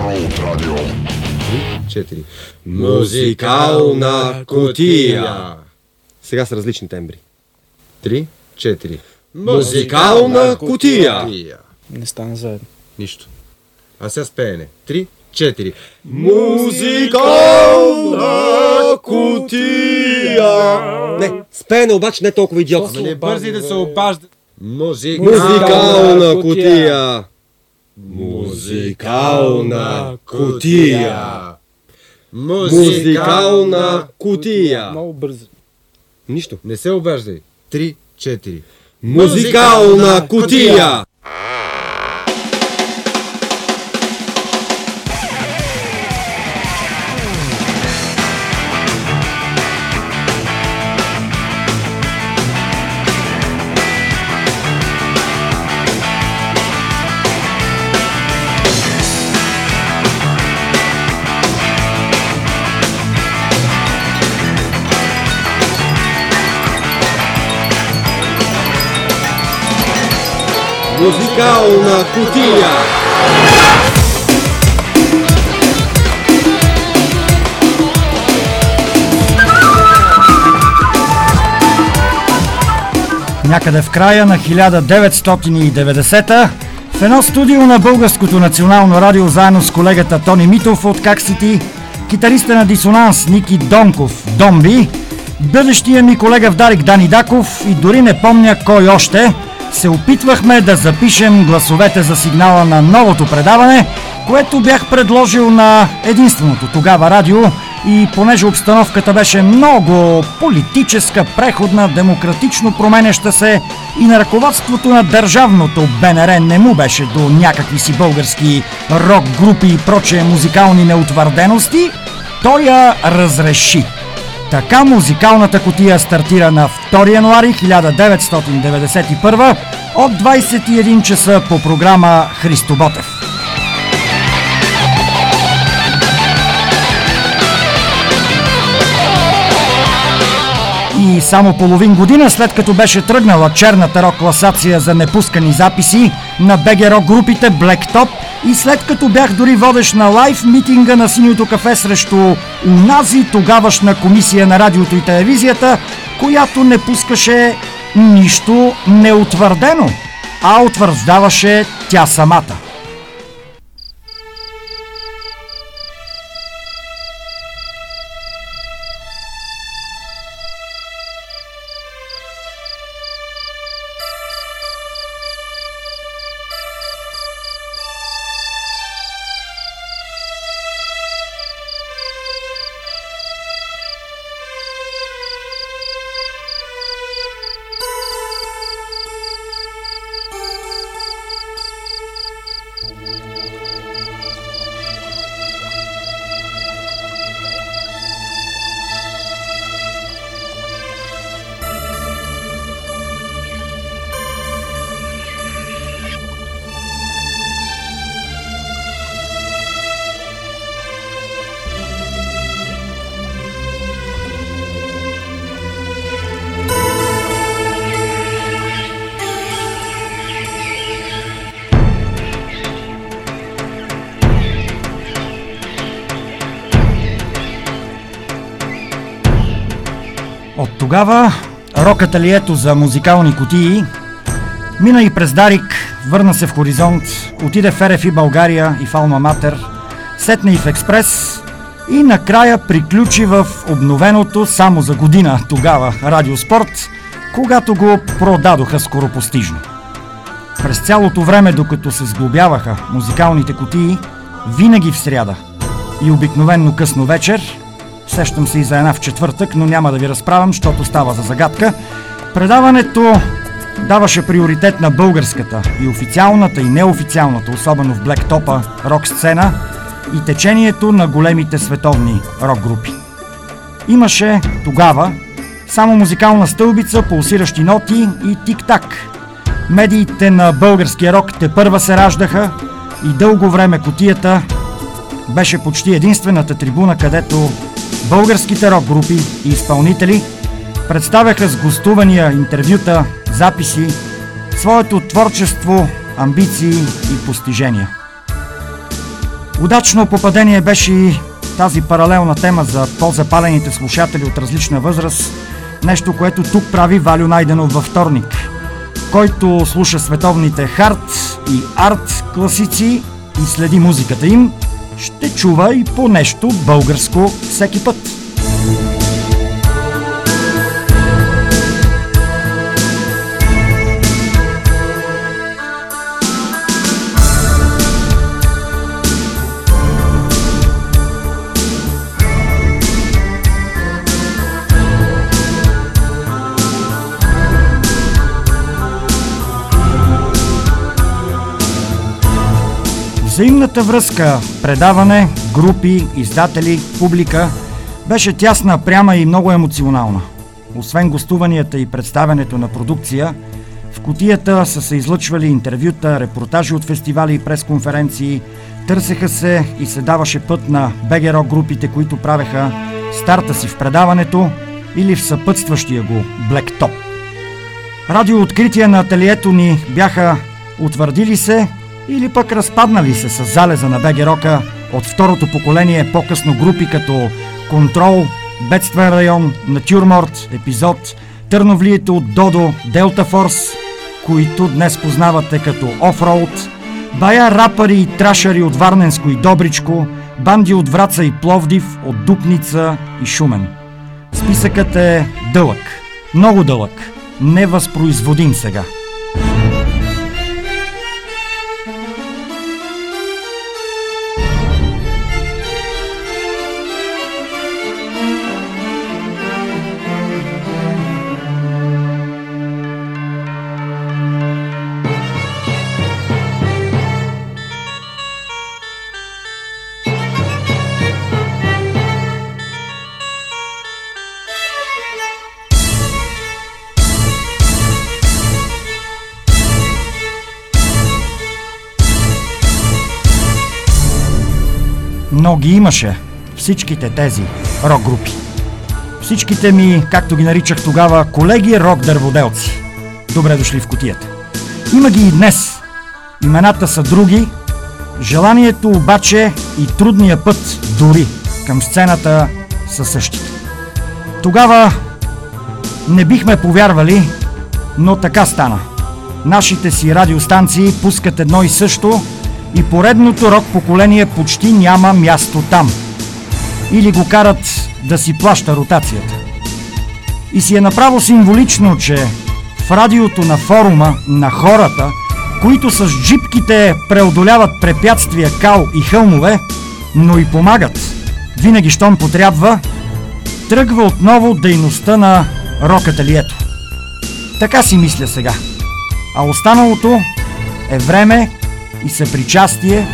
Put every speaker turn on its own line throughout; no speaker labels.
Офроуд радио.
4. Музикална кутия. Сега с различни тембри. 3, 4. Музикална кутия.
Не стана заедно.
Нищо. А сега с пеене. 3, 4. Музикална кутия. Не, с пеене обаче не толкова идиотски.
Не бързи да се обажда.
Музикална кутия. Музикална кутия. Музикална кутия.
Много бързо.
Нищо.
Не се обаждай. 3, 4.
Музикална кутия. Музикална кутия.
Някъде в края на 1990 в едно студио на Българското национално радио заедно с колегата Тони Митов от Как си ти, китариста на Дисонанс Ники Донков Домби, бъдещия ми колега Вдарик Дани Даков и дори не помня кой още, се опитвахме да запишем гласовете за сигнала на новото предаване, което бях предложил на единственото тогава радио и понеже обстановката беше много политическа, преходна, демократично променяща се и на ръководството на държавното БНР не му беше до някакви си български рок групи и прочие музикални неутвърдености, той я разреши. Така музикалната котия стартира на 2 януари 1991 от 21 часа по програма Христо Ботев. И само половин година след като беше тръгнала черната рок класация за непускани записи на БГ рок групите Black Top и след като бях дори водещ на лайв митинга на Синьото кафе срещу унази тогавашна комисия на радиото и телевизията, която не пускаше нищо неутвърдено, а утвърждаваше тя самата. Тогава рокателието за музикални кутии мина и през Дарик, върна се в Хоризонт, отиде в РФИ България и в Алма Матер, сетна и в Експрес и накрая приключи в обновеното само за година тогава Радиоспорт, когато го продадоха скоропостижно. През цялото време, докато се сглобяваха музикалните кутии, винаги в сряда и обикновенно късно вечер, сещам се и за една в четвъртък, но няма да ви разправям, защото става за загадка, предаването даваше приоритет на българската и официалната и неофициалната, особено в блектопа, рок сцена и течението на големите световни рок групи. Имаше тогава само музикална стълбица, пулсиращи ноти и тик-так. Медиите на българския рок те първа се раждаха и дълго време котията беше почти единствената трибуна, където българските рок групи и изпълнители представяха с гостувания, интервюта, записи, своето творчество, амбиции и постижения. Удачно попадение беше и тази паралелна тема за по-запалените слушатели от различна възраст, нещо, което тук прави Валю Найденов във вторник, който слуша световните хард и арт класици и следи музиката им, ще чува и по нещо българско всеки път. Взаимната връзка, предаване, групи, издатели, публика беше тясна, пряма и много емоционална. Освен гостуванията и представянето на продукция, в котията са се излъчвали интервюта, репортажи от фестивали и пресконференции, търсеха се и се даваше път на БГРО групите, които правеха старта си в предаването или в съпътстващия го Блектоп. Радиооткрития на ателието ни бяха утвърдили се или пък разпаднали се с залеза на БГ Рока от второто поколение по-късно групи като Контрол, Бедствен район, Натюрморт, Епизод, Търновлието от Додо, Делта Форс, които днес познавате като Офроуд, бая рапъри и трашари от Варненско и Добричко, банди от Враца и Пловдив, от Дупница и Шумен. Списъкът е дълъг, много дълъг, невъзпроизводим сега. Но ги имаше всичките тези рок групи. Всичките ми, както ги наричах тогава, колеги рок дърводелци. Добре дошли в котията. Има ги и днес. Имената са други, желанието обаче и трудния път дори към сцената са същите. Тогава не бихме повярвали, но така стана. Нашите си радиостанции пускат едно и също – и поредното рок поколение почти няма място там. Или го карат да си плаща ротацията. И си е направо символично, че в радиото на форума на хората, които с джипките преодоляват препятствия, кал и хълмове, но и помагат, винаги щом потрябва, тръгва отново дейността на рокателието. Така си мисля сега. А останалото е време и съпричастие,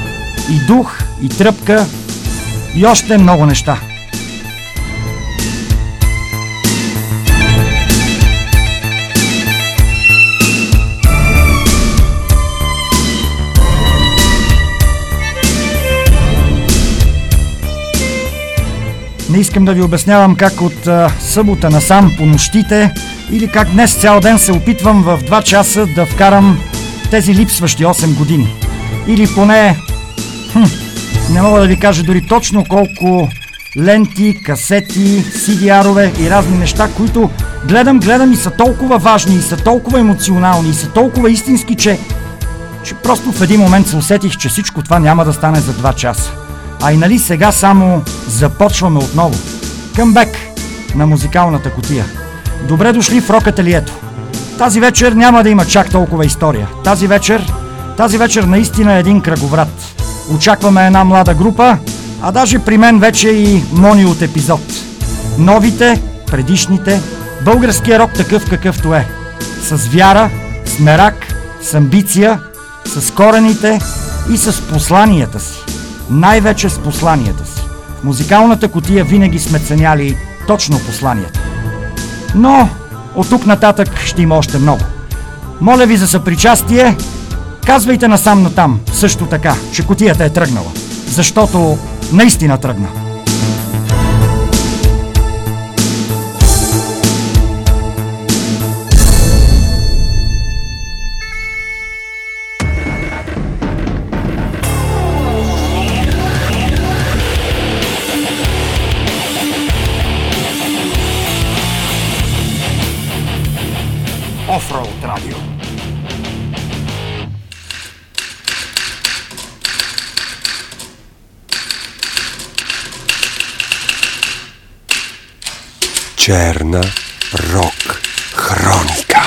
и дух, и тръпка, и още много неща. Не искам да ви обяснявам как от а, събота насам по нощите или как днес цял ден се опитвам в 2 часа да вкарам тези липсващи 8 години или поне хм, не мога да ви кажа дори точно колко ленти, касети, CDR-ове и разни неща, които гледам, гледам и са толкова важни, и са толкова емоционални, и са толкова истински, че, че просто в един момент се усетих, че всичко това няма да стане за 2 часа. А и нали сега само започваме отново. Къмбек на музикалната котия. Добре дошли в рок ателието. Тази вечер няма да има чак толкова история. Тази вечер тази вечер наистина е един кръговрат. Очакваме една млада група, а даже при мен вече и Мони от епизод. Новите, предишните, българския рок такъв какъвто е. С вяра, с мерак, с амбиция, с корените и с посланията си. Най-вече с посланията си. В музикалната котия винаги сме ценяли точно посланията. Но от тук нататък ще има още много. Моля ви за съпричастие Казвайте насам натам също така, че котията е тръгнала. Защото наистина тръгна.
Черна рок хроника.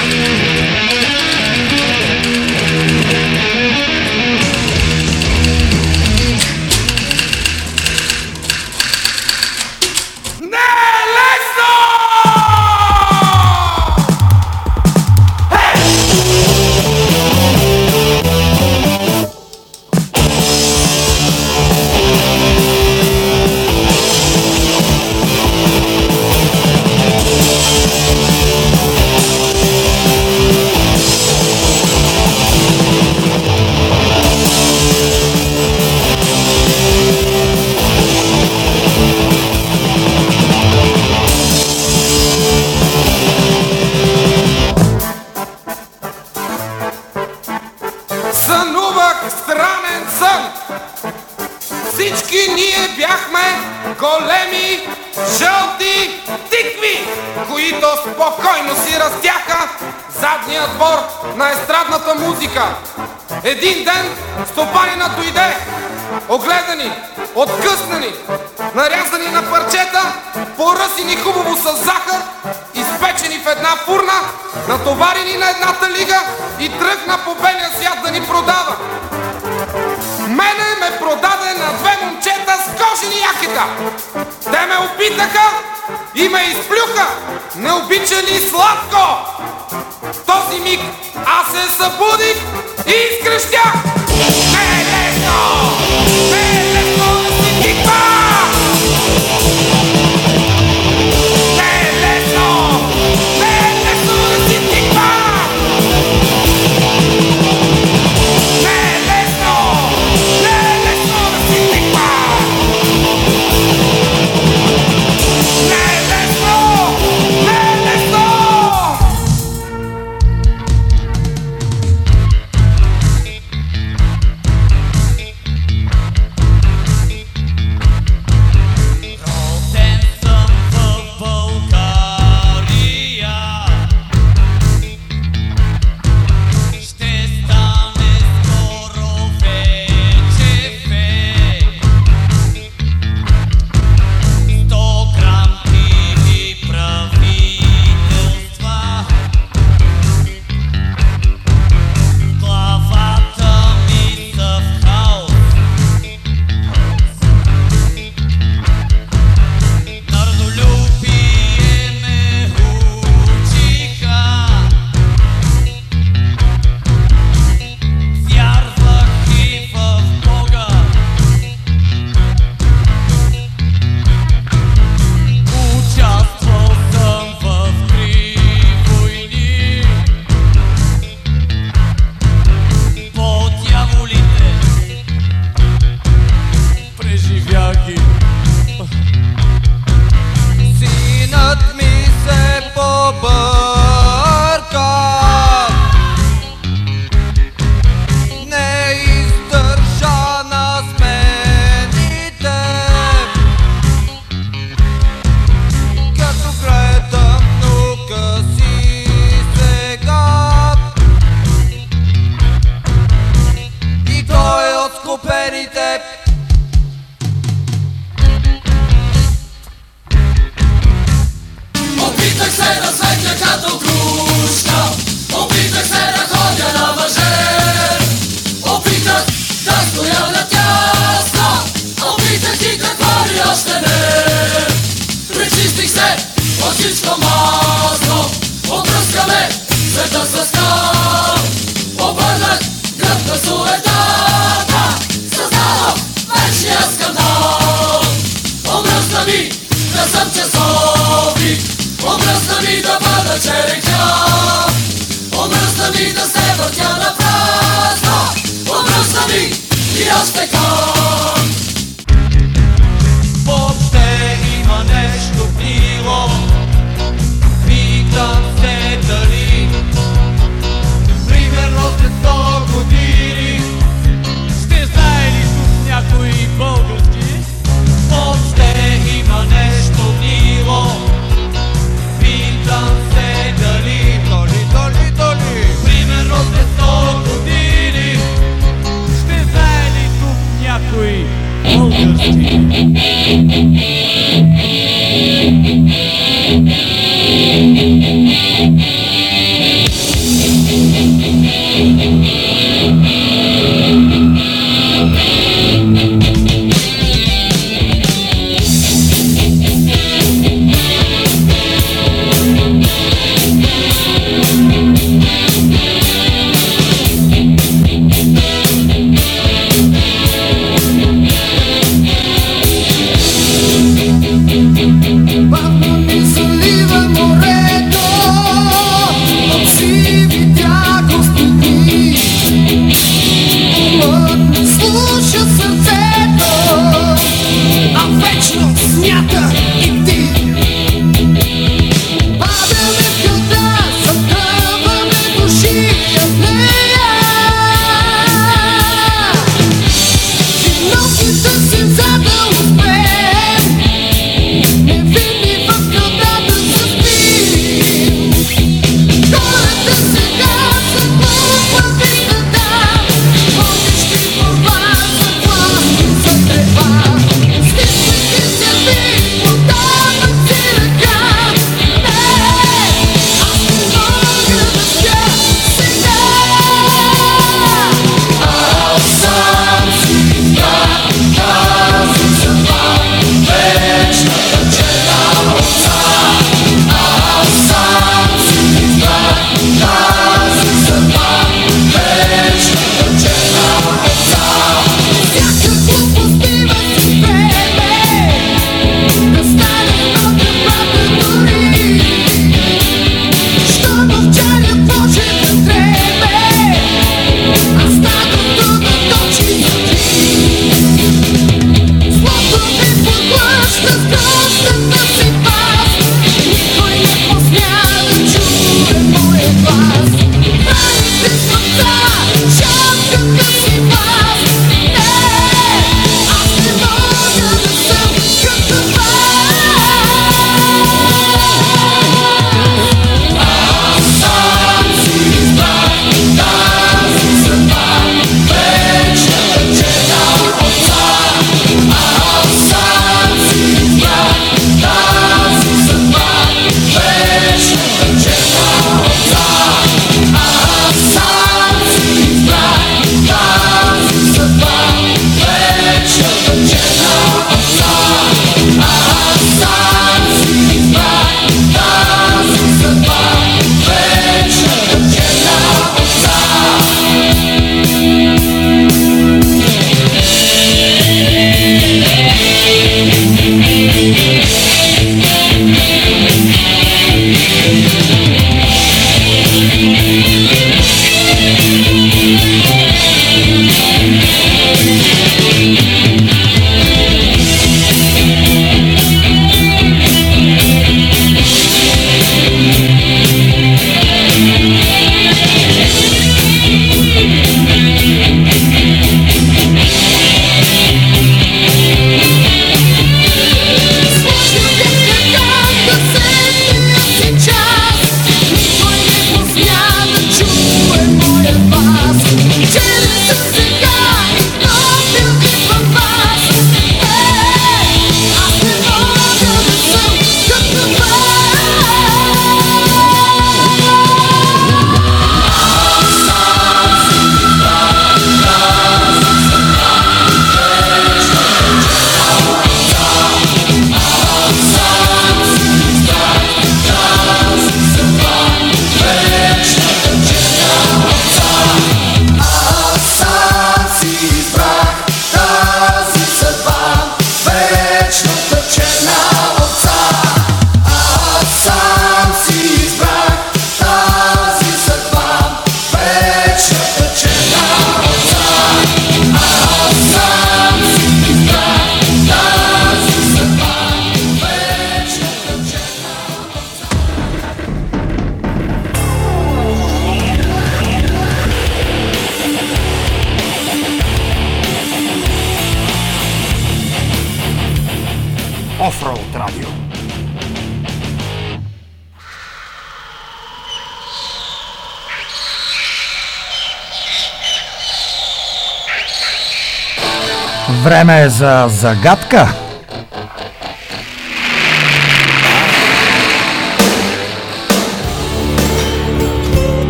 Време е
за загадка.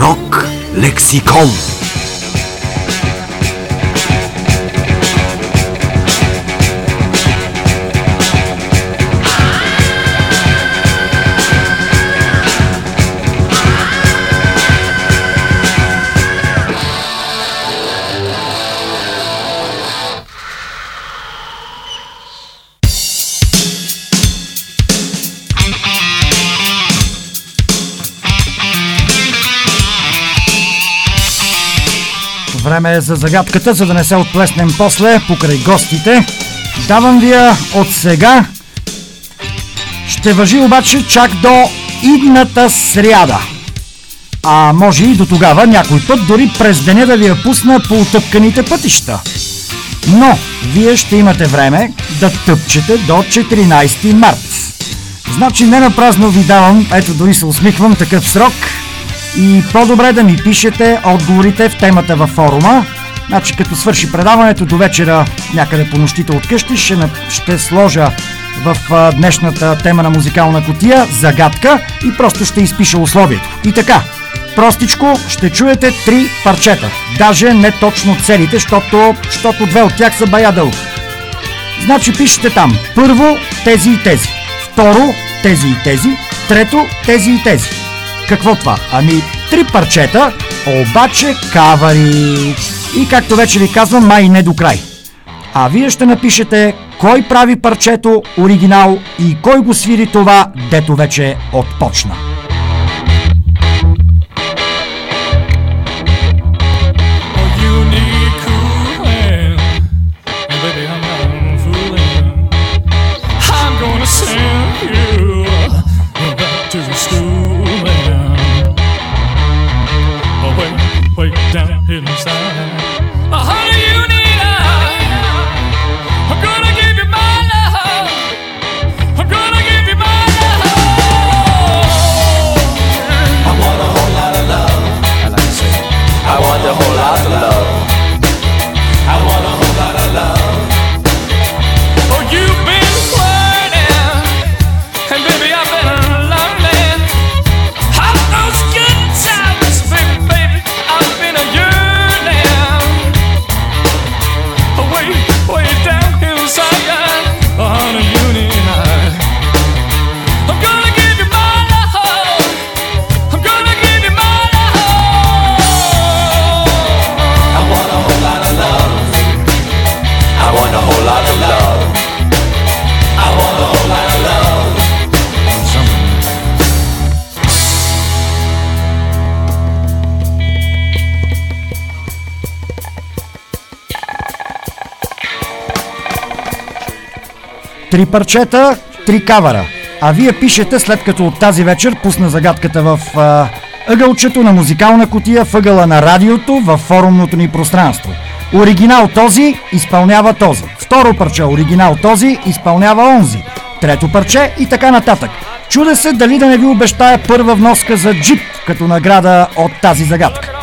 Рок лексикон.
Време е за загадката, за да не се отплеснем после покрай гостите. Давам ви я от сега. Ще въжи обаче чак до идната сряда. А може и до тогава някой път дори през деня да ви я пусна по утъпканите пътища. Но вие ще имате време да тъпчете до 14 март. Значи не напразно ви давам, ето дори се усмихвам, такъв срок. И по-добре да ми пишете отговорите в темата във форума. Значи като свърши предаването до вечера някъде по нощите от къщи ще, ще сложа в днешната тема на музикална котия загадка и просто ще изпиша условието. И така, простичко ще чуете три парчета. Даже не точно целите, защото, защото две от тях са бая дълги. Значи пишете там първо тези и тези, второ тези и тези, трето тези и тези. Какво това? Ами три парчета, обаче кавари. И както вече ви казвам, май не до край. А вие ще напишете кой прави парчето оригинал и кой го свири това, дето вече отпочна. Три парчета, три кавара. А вие пишете след като от тази вечер пусна загадката в а, ъгълчето на музикална котия в ъгъла на радиото в форумното ни пространство. Оригинал този изпълнява този. Второ парче оригинал този изпълнява онзи. Трето парче и така нататък. Чуде се дали да не ви обещая първа вноска за джип като награда от тази загадка.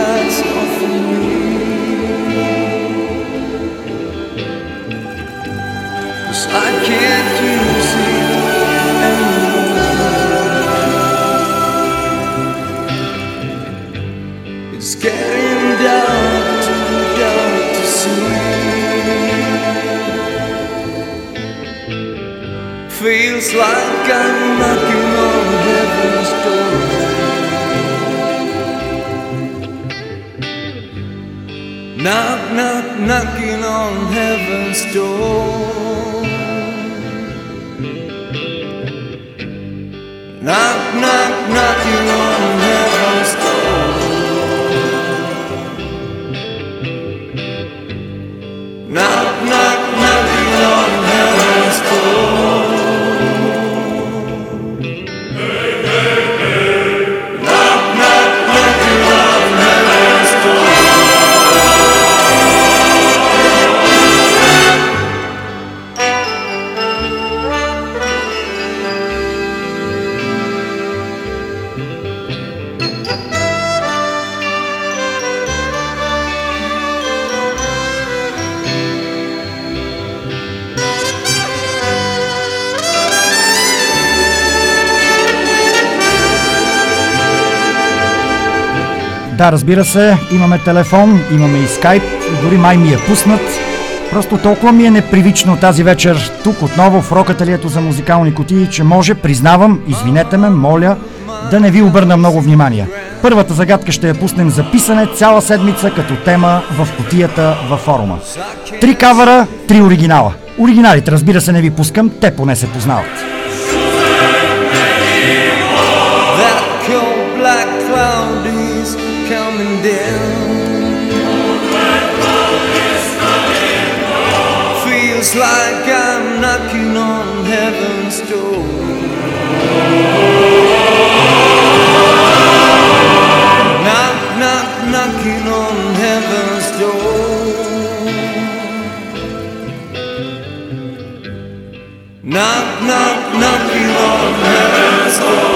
us. Разбира се, имаме телефон, имаме и скайп, дори май ми е пуснат. Просто толкова ми е непривично тази вечер тук отново в рокателието за музикални кутии, че може, признавам, извинете ме, моля, да не ви обърна много внимание. Първата загадка ще я пуснем за писане цяла седмица като тема в кутията във форума. Три кавара, три оригинала. Оригиналите, разбира се, не ви пускам, те поне се познават.
Feels like I'm knocking on heaven's door. Knock, knock, knocking on heaven's door. Knock, knock, knocking on heaven's door.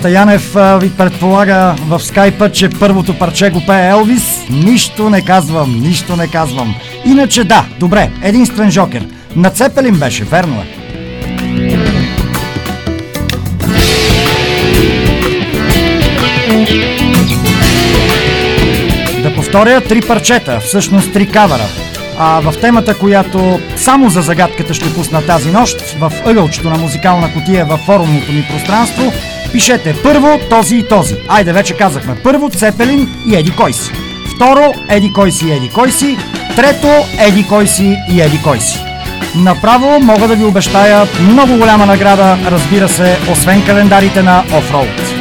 Колегата Янев ви предполага в скайпа, че първото парче го пее Елвис. Нищо не казвам, нищо не казвам. Иначе да, добре, единствен жокер. На Цепелин беше, верно е. Да повторя три парчета, всъщност три кавара. А в темата, която само за загадката ще пусна тази нощ, в ъгълчето на музикална котия във форумното ми пространство, пишете първо този и този. Айде, вече казахме. Първо Цепелин и Еди кой си. Второ Еди кой си и Еди кой си. Трето Еди кой си и Еди кой си. Направо мога да ви обещая много голяма награда, разбира се, освен календарите на Offroad.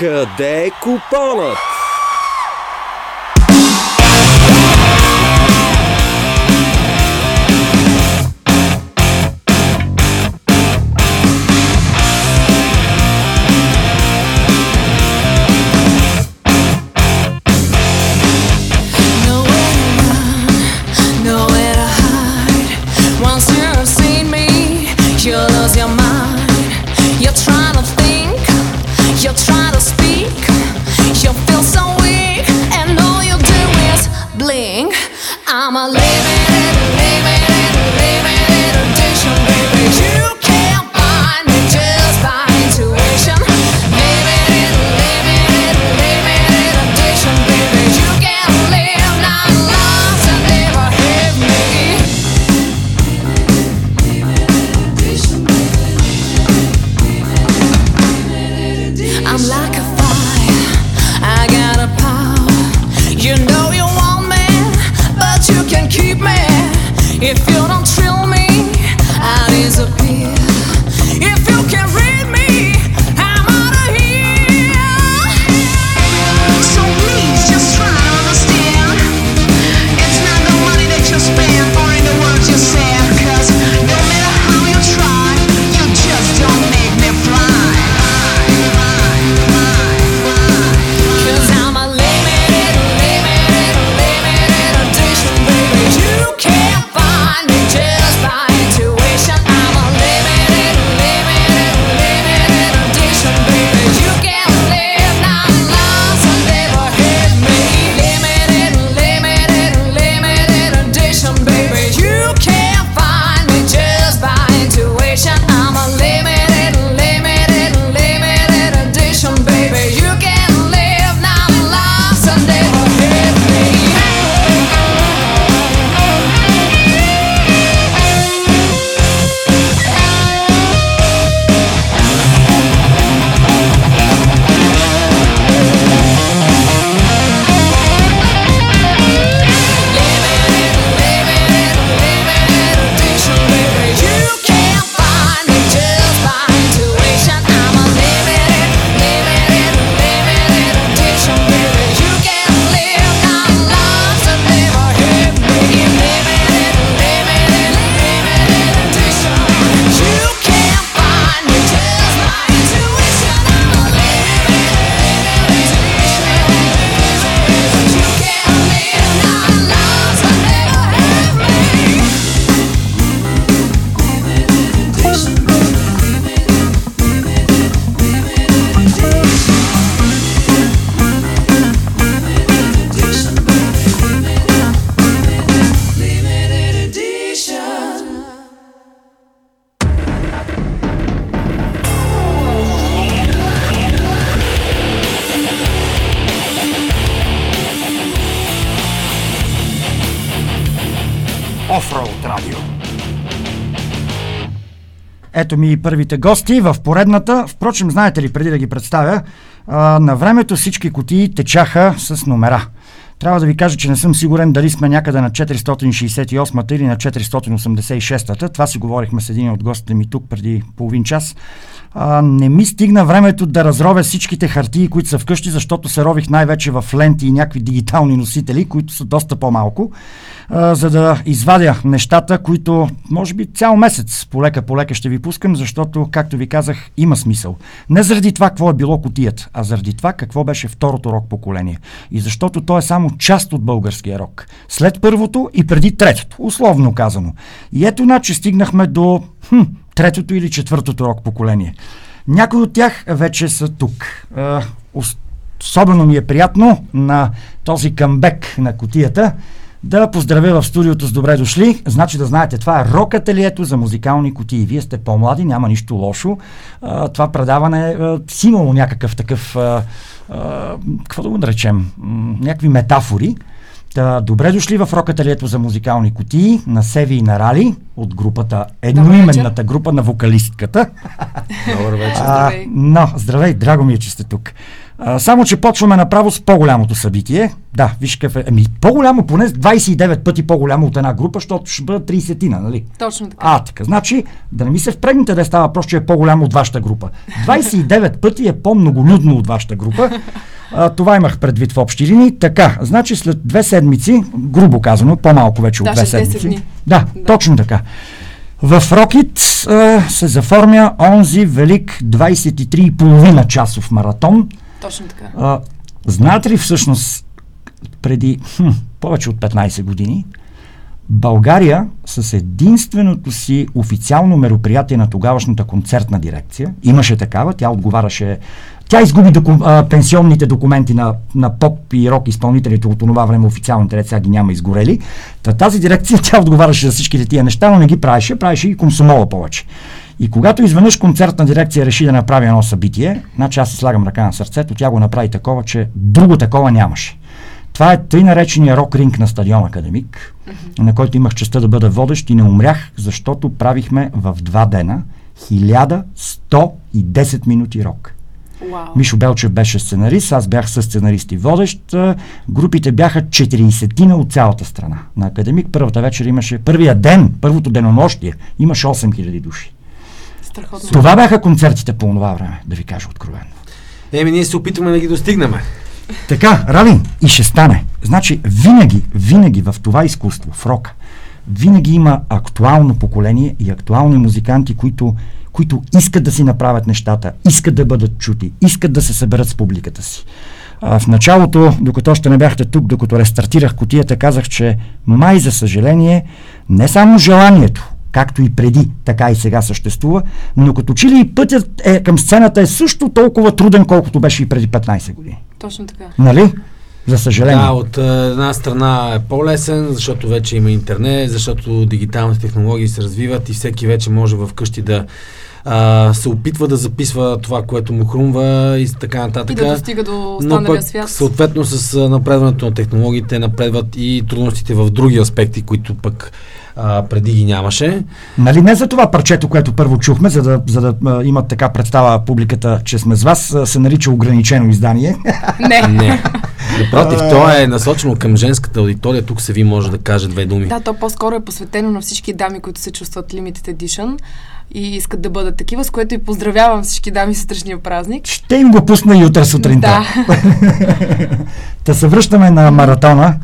Къде е
Ето ми и първите гости в поредната. Впрочем, знаете ли, преди да ги представя, на времето всички кутии течаха с номера. Трябва да ви кажа, че не съм сигурен дали сме някъде на 468-та или на 486-та. Това си говорихме с един от гостите ми тук преди половин час. А, не ми стигна времето да разровя всичките хартии, които са вкъщи, защото се рових най-вече в ленти и някакви дигитални носители, които са доста по-малко, а, за да извадя нещата, които може би цял месец полека-полека ще ви пускам, защото, както ви казах, има смисъл. Не заради това какво е било котията, а заради това какво беше второто рок поколение. И защото то е само част от българския рок. След първото и преди третото, условно казано. И ето значи стигнахме до хм, третото или четвъртото рок поколение. Някои от тях вече са тук. Особено ми е приятно на този камбек на котията да поздравя в студиото с добре дошли. Значи да знаете, това е рок ателието за музикални кутии. Вие сте по-млади, няма нищо лошо. Това предаване си имало някакъв такъв, какво да го наречем, някакви метафори. Та, добре дошли в рокателието за музикални кутии на Севи и на Рали от групата, едноименната група на вокалистката.
Добър вечер.
А, но, здравей, драго ми е, че сте тук. А, само, че почваме направо с по-голямото събитие. Да, виж какъв е. Ами, по-голямо, поне с 29 пъти по-голямо от една група, защото ще бъдат 30-тина, нали?
Точно така.
А, така. Значи, да не ми се впрегнете да става просто, че е по-голямо от вашата група. 29 пъти е по-многолюдно от вашата група. А, това имах предвид в общи линии. Така, значи след две седмици, грубо казано, по-малко вече от
Да,
две
след 10
седмици.
дни.
Да, да, точно така. В Рокит а, се заформя онзи велик 23,5 часов маратон.
Точно така.
А, знаете ли всъщност преди хм, повече от 15 години България с единственото си официално мероприятие на тогавашната концертна дирекция, имаше такава, тя отговаряше, тя изгуби доку, а, пенсионните документи на, на поп и рок изпълнителите от това време, официалните ред сега ги няма изгорели. Та, тази дирекция тя отговаряше за всичките тия неща, но не ги правеше, правеше и комсомола повече. И когато изведнъж концертна дирекция реши да направи едно събитие, значи аз си слагам ръка на сърцето, тя го направи такова, че друго такова нямаше. Това е тъй наречения рок ринг на стадион Академик, на който имах честа да бъда водещ и не умрях, защото правихме в два дена 1110 минути рок.
Вау.
Мишо Белчев беше сценарист, аз бях със сценарист и водещ. Групите бяха 40 от цялата страна. На Академик първата вечер имаше, първия ден, първото денонощие, имаше 8000 души.
Страхотно.
Това бяха концертите по това време, да ви кажа откровенно.
Еми, ние се опитваме да ги достигнем.
Така, Ралин, и ще стане. Значи, винаги, винаги в това изкуство, в рока, винаги има актуално поколение и актуални музиканти, които, които искат да си направят нещата, искат да бъдат чути, искат да се съберат с публиката си. А, в началото, докато още не бяхте тук, докато рестартирах котията, казах, че май, за съжаление, не само желанието, както и преди, така и сега съществува, но като че ли и пътят е, към сцената е също толкова труден, колкото беше и преди 15 години.
Точно така.
Нали? За съжаление.
Да, от а, една страна е по-лесен, защото вече има интернет, защото дигиталните технологии се развиват и всеки вече може вкъщи да а, се опитва да записва това, което му хрумва и така нататък.
И да достига до
Но
останалия
пък,
свят.
съответно, с напредването на технологиите напредват и трудностите в други аспекти, които пък а, преди ги нямаше.
Нали не за това парчето, което първо чухме, за да, за да а, имат така представа публиката, че сме с вас, а, се нарича ограничено издание.
Не.
Не. Напротив, то е насочено към женската аудитория. Тук се ви може да каже две думи.
Да, то по-скоро е посветено на всички дами, които се чувстват Limited Edition и искат да бъдат такива, с което и поздравявам всички дами с утрешния празник.
Ще им го пусна и утре сутринта.
Да.
да се връщаме на маратона.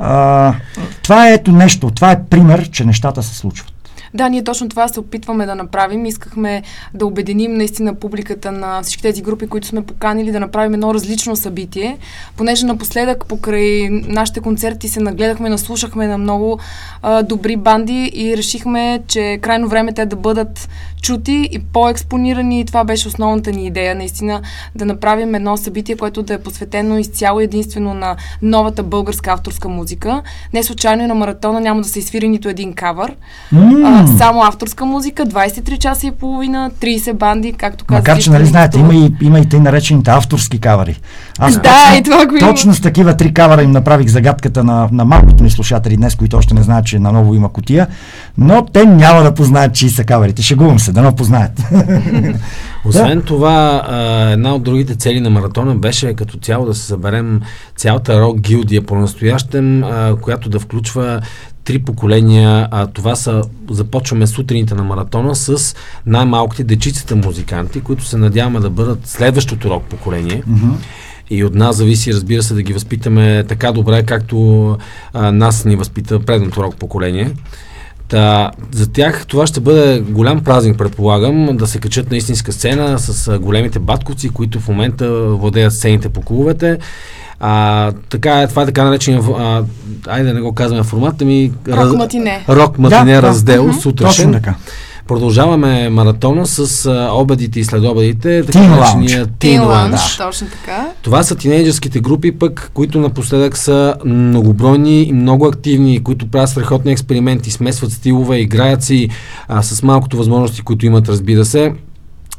А, това е ето нещо, това е пример, че нещата се случват.
Да, ние точно това се опитваме да направим. Искахме да обединим наистина публиката на всички тези групи, които сме поканили, да направим едно различно събитие, понеже напоследък покрай нашите концерти се нагледахме, наслушахме на много а, добри банди и решихме, че е крайно време те да бъдат чути и по-експонирани и това беше основната ни идея, наистина да направим едно събитие, което да е посветено изцяло единствено на новата българска авторска музика. Не случайно и на маратона няма да се изфири нито един кавър.
М.
А, само авторска музика, 23 часа и половина, 30 банди, както казах.
Макар, че, нали знаете, има и, има и тъй наречените авторски кавари. Аз
Да,
точно,
и това го има.
точно с такива три кавара им направих загадката на, на малкото ни слушатели днес, които още не знаят, че наново има котия, но те няма да познаят, чии са каварите. Шегувам се, да не познаят.
Освен това, а, една от другите цели на маратона беше като цяло да се съберем цялата рок гилдия по-настоящем, която да включва три поколения. А, това са, започваме сутрините на маратона с най-малките дечицата музиканти, които се надяваме да бъдат следващото рок поколение. И от нас зависи, разбира се, да ги възпитаме така добре, както а, нас ни възпита предното рок поколение. Та, за тях това ще бъде голям празник, предполагам, да се качат на истинска сцена с големите батковци, които в момента владеят сцените по клубовете. А, така, е- това е така наречения, а, айде да не го казваме формат, ами...
Рок матине.
Рок матине
Да, да.
раздел,
Мгм.
сутрешен.
Точно така.
Продължаваме маратона с а, обедите и следобедите, така
Teen
наречения
Lounge.
Teen Lounge.
Lounge, точно така.
Това са тинейджърските групи, пък, които напоследък са многобройни и много активни, които правят страхотни експерименти, смесват стилове, играят си а, с малкото възможности, които имат, разбира се.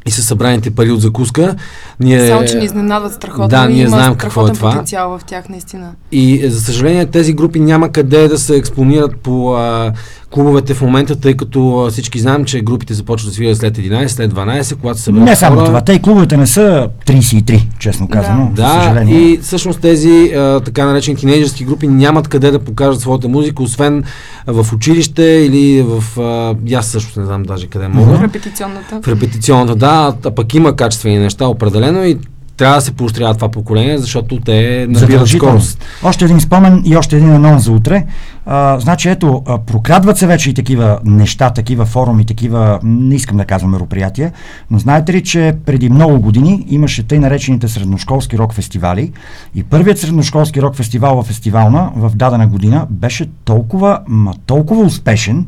И с събраните пари от закуска. Ние,
Само, че ни изненадват страхотно.
Да, ние
има
знаем какво е това.
потенциал в тях, наистина.
И за съжаление тези групи няма къде да се експонират по а, клубовете в момента, тъй като всички знаем, че групите започват да свирят след 11, след 12, когато се съберат
Не само
хора.
това, те и клубовете не са 33, честно казано, за
Да,
съжаление.
и всъщност тези а, така наречени тинейджърски групи нямат къде да покажат своята музика, освен в училище или в... А, аз също не знам даже къде мога.
В репетиционната.
В репетиционната, да, а пък има качествени неща определено и трябва да се поощрява това поколение, защото те набират скорост.
Още един спомен и още един анонс за утре. А, значи ето, а, прокрадват се вече и такива неща, такива форуми, такива, не искам да казвам мероприятия, но знаете ли, че преди много години имаше тъй наречените средношколски рок фестивали и първият средношколски рок фестивал в фестивална в дадена година беше толкова, ма, толкова успешен,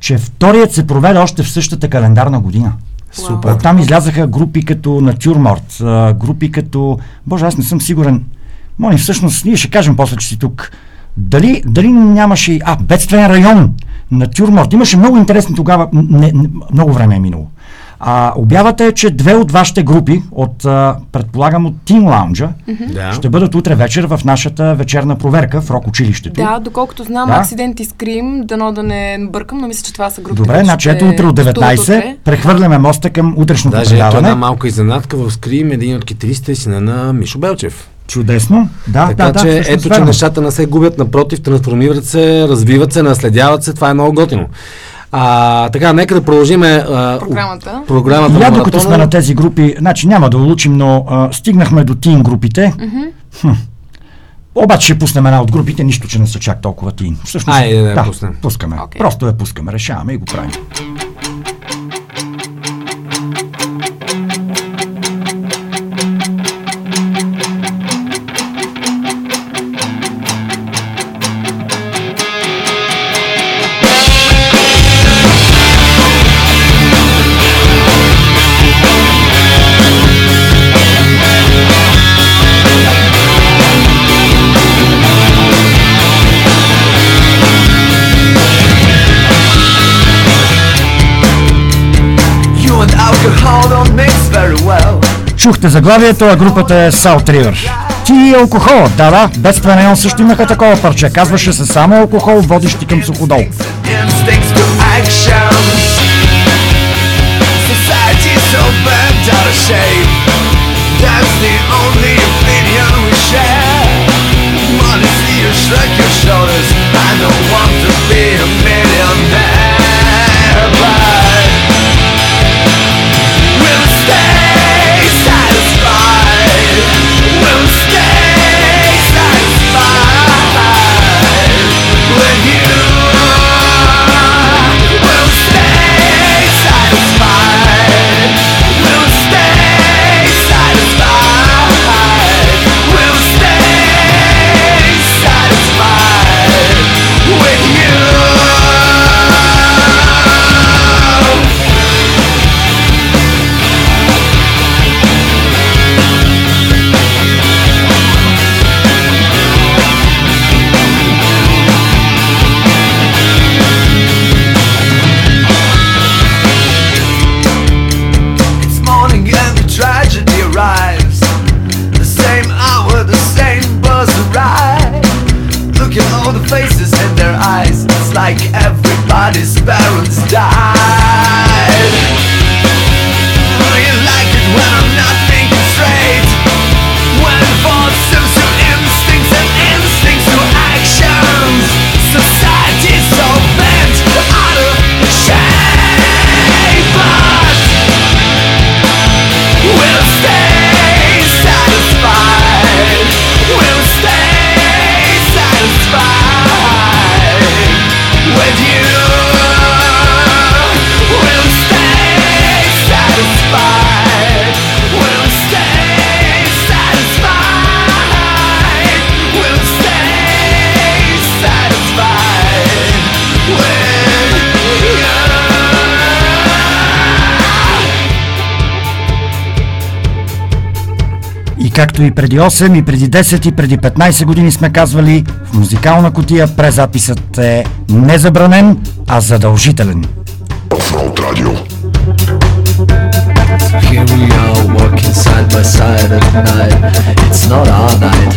че вторият се проведе още в същата календарна година.
Супер.
Там излязаха групи като Натюрморт, групи като... Боже, аз не съм сигурен. Мони, всъщност, ние ще кажем после, че си тук. Дали, дали нямаше... А, бедствен район на Тюрморт. Имаше много интересни тогава... Не, не, много време е минало. А, обявата е, че две от вашите групи, от, а, предполагам от Team Lounge,
Да.
ще бъдат утре вечер в нашата вечерна проверка в рок училището.
Да, доколкото знам,
Да.
Accident и Scream, дано да не бъркам, но мисля, че това са групите.
Добре, значи ето утре от
гостуват
19
утре.
прехвърляме моста към утрешното
Даже ето
предаване.
една малка изненадка в Скрим, един от китаристите е сина на Мишо Белчев.
Чудесно. Да,
така
да, да,
че ето, че нещата не се губят, напротив, трансформират се, развиват се, наследяват се, това е много готино. А, така, нека да продължим а,
Програмата.
програмата
Я докато сме на тези групи, значи няма да улучим, но а, стигнахме до тин групите. Хм. Обаче ще пуснем една от групите, нищо, че не са чак толкова тин. Всъщност,
Айде да
да,
пуснем.
пускаме.
Окей.
Просто я пускаме, решаваме и го правим. Чухте заглавието, а групата е South River. Ти и алкохол, да, да, бедствен район също имаха такова парче. Казваше се само алкохол, водещи към суходол.
Shrug your shoulders. I don't want
както и преди 8, и преди 10, и преди 15 години сме казвали, в музикална котия презаписът е не забранен, а задължителен.
Offroad Radio.
Here we are walking side by side at night. It's not our night,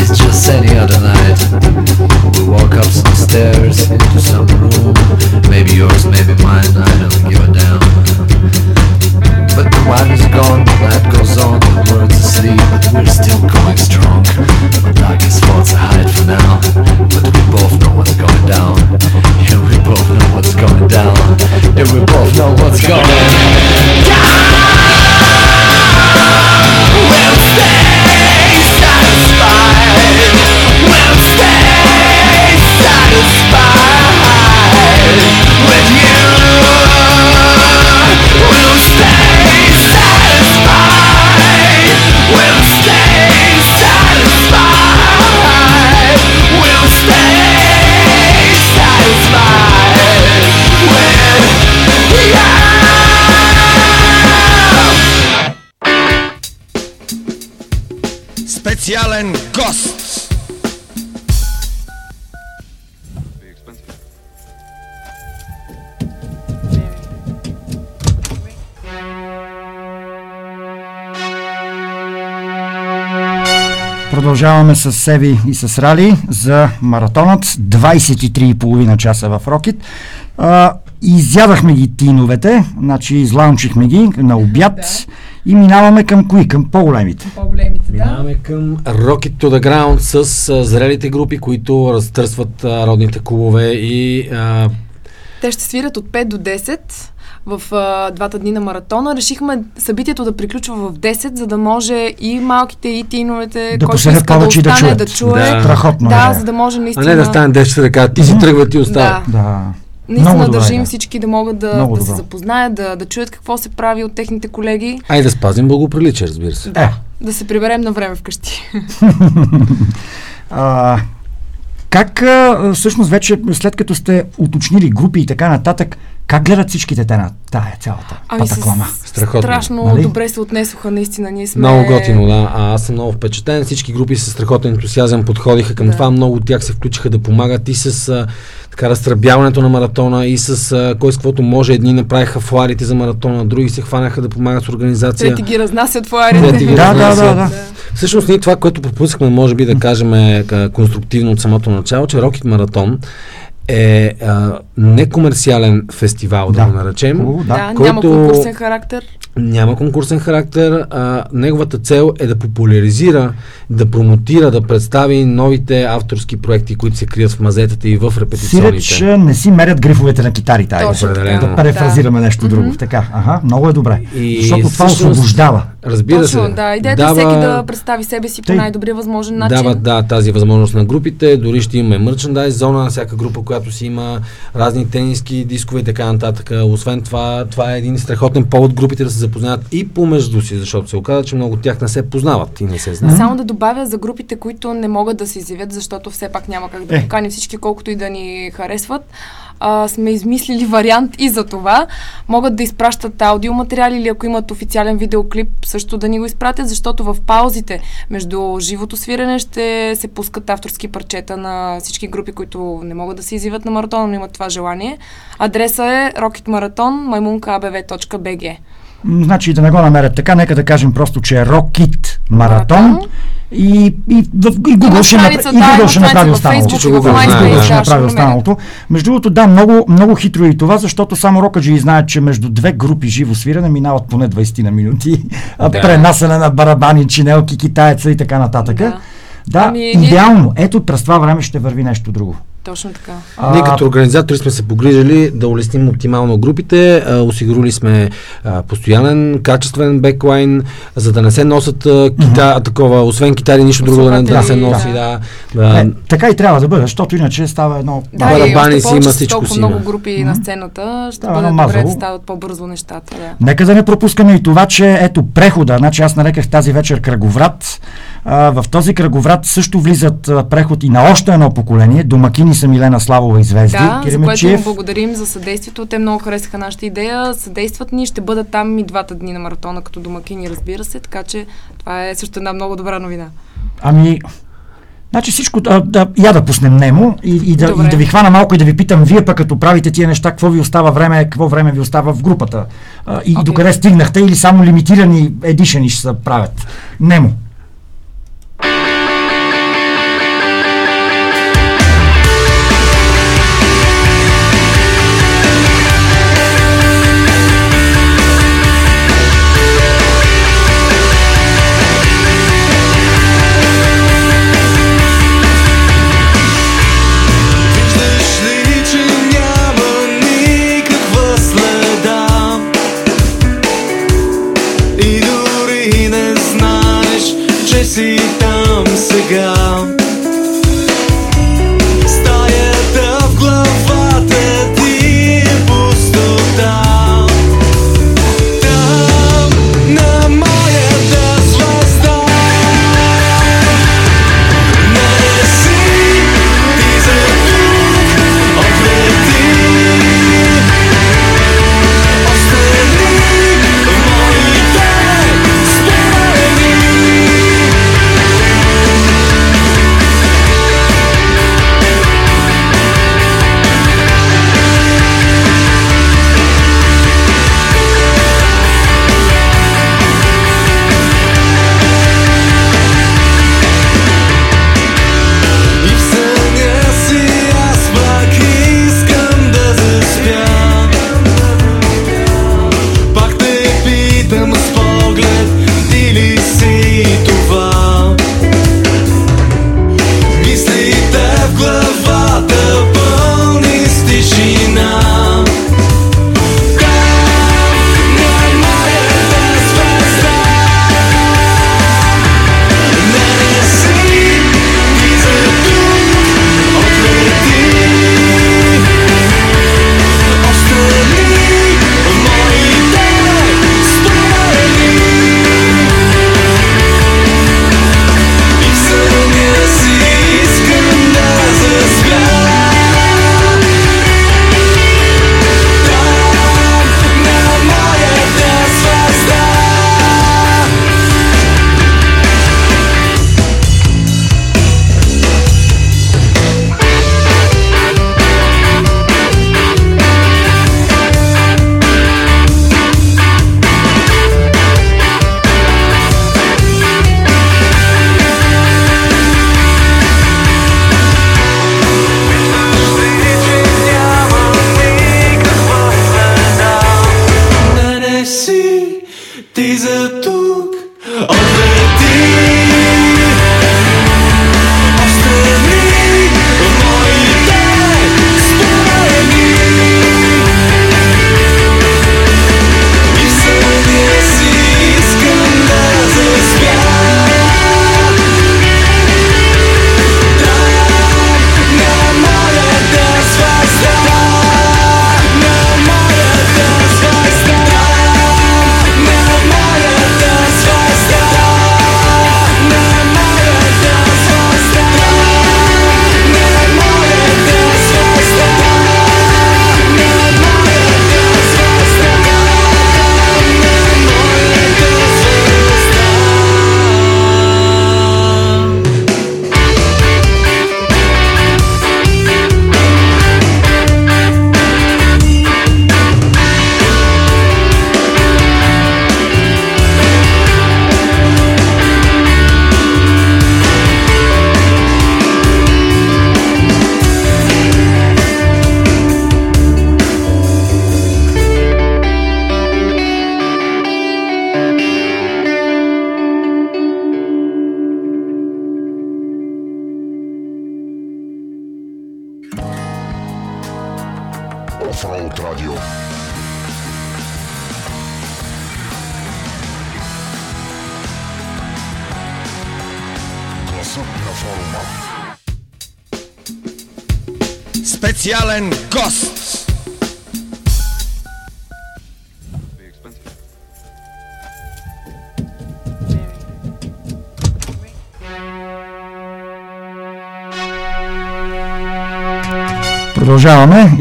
it's just any other night. We walk up some stairs into some room. Maybe yours, maybe mine, I don't give a damn. Gone, goes on, asleep, but we're still going strong. Darkest are for now, but we both know what's going down. Yeah, we both know what's going down. Yeah, we both know what's going We'll
Специален гост!
Продължаваме с Севи и с Рали за маратонът. 23,5 часа в Рокет. Изядахме ги тиновете, значи излаунчихме ги на обяд и минаваме към кои? Към по-големите.
По-големите,
Минаваме към Rocket to the Ground с а, зрелите групи, които разтърсват а, родните клубове и а,
Те ще свирят от 5 до 10 в а, двата дни на маратона. Решихме събитието да приключва в 10, за да може и малките, и тиновете,
Да
който иска да
и да
остане,
чуят.
да чуе.
Да.
Да,
е.
за да може
а
наистина...
не да стане 10 часа да кажат, ти си тръгва, ти остава.
Да.
Да.
Наистина държим
да.
всички да могат да,
Много
да се запознаят, да, да чуят какво се прави от техните колеги.
Айде да спазим благоприличие, разбира се.
Да. Да се приберем на време вкъщи.
А, как а, всъщност вече след като сте уточнили групи и така нататък, как гледат всичките те на тая цялата
Ами с,
патаклама?
Страхотно.
страшно
Нали?
добре се отнесоха, наистина. Ние сме...
Много готино, да. А, аз съм много впечатлен. Всички групи с страхотен ентусиазъм подходиха към
Да.
това. Много от тях се включиха да помагат и с а, така разтръбяването на маратона, и с а, кой с каквото може. Едни направиха фларите за маратона, други се хванаха да помагат с организация.
Трети ги разнасят флаерите.
Трети ги
Да, да, да, да.
Всъщност ние това, което пропускахме, може би да кажем е, конструктивно от самото начало, че Рокет Маратон е а, некомерциален фестивал, да,
Да.
го наречем.
О, да.
Да,
който-
няма конкурсен характер.
Няма конкурсен характер. А, неговата цел е да популяризира, да промотира, да представи новите авторски проекти, които се крият в мазетата и в репетиционните.
Сиреч не си мерят грифовете на китарите.
Така.
Определено.
Да перефразираме
Да.
нещо друго.
Мгм.
Така, ага, много е добре.
И
Защото това
всъщност-
освобождава.
Разбира
Точно,
се.
да. Идеята
дава,
е всеки да представи себе си по най-добрия възможен начин.
Дава да, тази възможност на групите, дори ще имаме мерчендайз зона, всяка група, която си има разни тениски, дискове и така нататък. Освен това, това е един страхотен повод групите да се запознаят и помежду си, защото се оказа, че много от тях не се познават и не се знаят.
Само да добавя за групите, които не могат да се изявят, защото все пак няма как да
Е.
поканим всички, колкото и да ни харесват. А, сме измислили вариант и за това. Могат да изпращат аудиоматериали или ако имат официален видеоклип, също да ни го изпратят, защото в паузите между живото свирене ще се пускат авторски парчета на всички групи, които не могат да се изявят на маратона, но имат това желание. Адреса е rocketmarathon.mаймункабв.bg
М, Значи да не го намерят така, нека да кажем просто, че е Рокит маратон. И, и, и Google ще, напра-
страница,
и Google ще направи останалото. Google ще направи останалото. Между другото, да, много, много хитро е и това, защото само рокаджи знаят, че между две групи живо свирене минават поне 20 на минути.
Да.
Пренасене на барабани, чинелки, китаеца и така нататък.
Да.
Да,
Ами,
идеално. Ето през това време ще върви нещо друго.
Точно така.
А,
Ние като организатори сме се погрижили да улесним оптимално групите, а, осигурили сме а, постоянен, качествен беклайн, за да не се носят а, кита, такова, освен китари, нищо друго да не, да не се носи. Да. Да.
е, така и трябва да бъде, защото иначе става едно...
Да,
Барабани
и още
си има, всичко
толкова
си има.
много групи на сцената, ще
Става
бъде добре да стават по-бързо нещата. Да.
Нека да не пропускаме и това, че ето прехода, значи аз нареках тази вечер кръговрат. А, в този кръговрат също влизат а, преход и на още едно поколение. Домакини са Милена Славова и Звезди.
Да, за което им благодарим за съдействието. Те много харесаха нашата идея. Съдействат ни, ще бъдат там и двата дни на маратона като домакини, разбира се. Така че това е също една много добра новина.
Ами,
Значи всичко, а, да, я да пуснем Немо и, и, да,
Добре.
и да ви хвана малко и да ви питам, вие пък като правите тия неща, какво ви остава време, какво време ви остава в групата а, и
Окей.
докъде стигнахте или само лимитирани едишени ще се правят. Немо.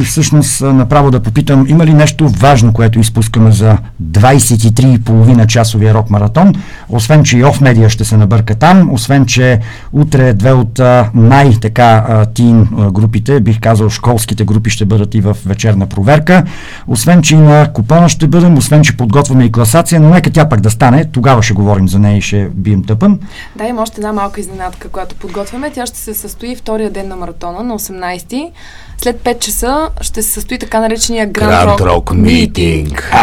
Всъщност направо да попитам, има ли нещо важно, което изпускаме за 23,5 часовия рок маратон, освен, че и оф медия ще се набърка там, освен, че утре две от най-така тин групите, бих казал школските групи ще бъдат и в вечерна проверка, освен, че и на купона ще бъдем, освен, че подготвяме и класация, но нека тя пак да стане, тогава ще говорим за нея и ще бием тъпън.
Да, има още една малка изненадка, която подготвяме. Тя ще се състои втория ден на маратона, на 18-ти. След 5 часа ще се състои така наречения Grand, Rock,
митинг.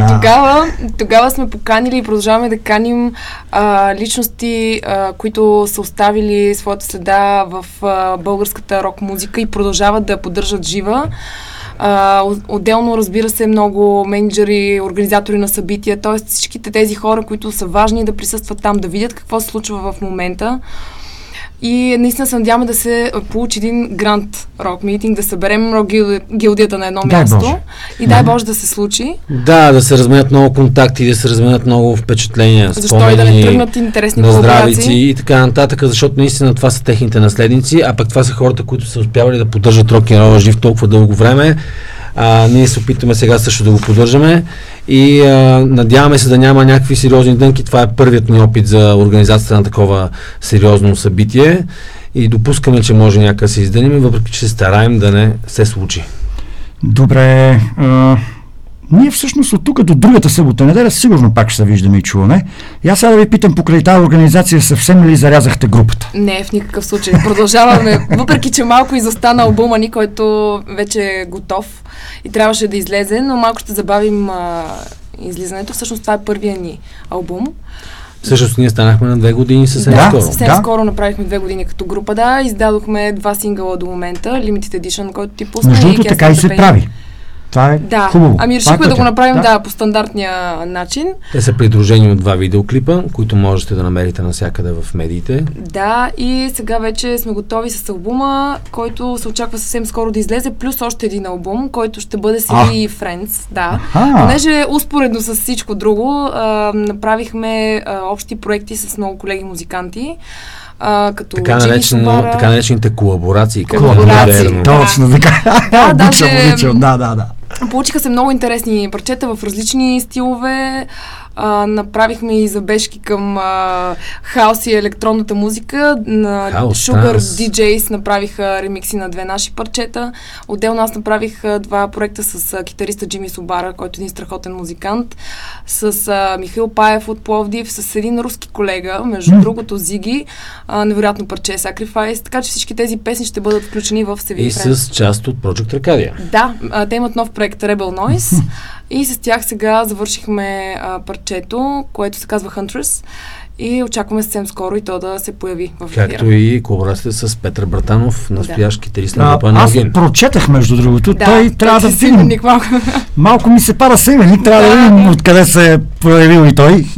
тогава, тогава сме поканили и продължаваме да каним а, личности, а, които са оставили своята следа в а, българската рок музика и продължават да я поддържат жива. А, отделно, разбира се, много менеджери, организатори на събития, т.е. всичките тези хора, които са важни да присъстват там, да видят какво се случва в момента. И наистина се надяваме да се получи един грант рок митинг, да съберем рок гилди- гилдията на едно
Дай
място.
Боже.
И дай Боже да се случи.
Да, да се разменят много контакти, да се разменят много впечатления,
Защо и да не
спомени
тръгнат интересни
на здравици и така нататък, защото наистина това са техните наследници, а пък това са хората, които са успявали да поддържат рок н жив толкова дълго време. А, ние се опитваме сега също да го поддържаме и а, надяваме се да няма някакви сериозни дънки. Това е първият ни опит за организацията на такова сериозно събитие и допускаме, че може някак да се издъним, въпреки че се стараем да не се случи.
Добре. А, ние всъщност от тук до другата събота неделя сигурно пак ще се виждаме и чуваме. И аз сега да ви питам покрай тази организация съвсем ли зарязахте групата?
Не, в никакъв случай. Продължаваме, въпреки че малко изостана албума ни, който вече е готов и трябваше да излезе, но малко ще забавим а, излизането. Всъщност това е първия ни албум.
Всъщност ние станахме на две години съвсем
да,
скоро.
съвсем скоро направихме две години като група, да. Издадохме два сингъла до момента, Limited Edition, който ти пусна.
Между другото, така и се прави. Това е
Да,
хубаво.
ами
е
решихме да го направим, да. по стандартния начин.
Те са придружени от два видеоклипа, които можете да намерите навсякъде в медиите.
Да, и сега вече сме готови с албума, който се очаква съвсем скоро да излезе, плюс още един албум, който ще бъде. Сели и Friends. Да.
Аха.
Понеже успоредно с всичко друго, а, направихме а, общи проекти с много колеги музиканти. А, като
Така,
Джимми
наречено,
Собара.
така наречените колаборации. както е
Колаборации.
модерно.
Точно така.
Да,
обичам,
даже-
обичам. Да, да, да.
Получиха се много интересни парчета в различни стилове. А, направихме и забежки към а, хаос и електронната музика. На
Хаос,
Sugar
танц.
DJs направиха ремикси на две наши парчета. Отделно аз направих а, два проекта с а, китариста Джимми Собара, който е един страхотен музикант, с а, Михаил Паев от Пловдив, с един руски колега, между
М.
другото Зиги, а, невероятно парче Sacrifice, така че всички тези песни ще бъдат включени в Севи
И с част от Project Arcadia.
да, а, те имат нов проект Rebel Noise и с тях сега завършихме а, парчето, което се казва Huntress и очакваме съвсем скоро и то да се появи в ефира.
Както и колаборацията с Петър Братанов, настоящ китарист на
А,
група
аз
Ноген.
прочетах, между другото.
Да,
той трябва да
си малко.
Малко ми се пада семени, трябва да видим откъде се е проявил и той.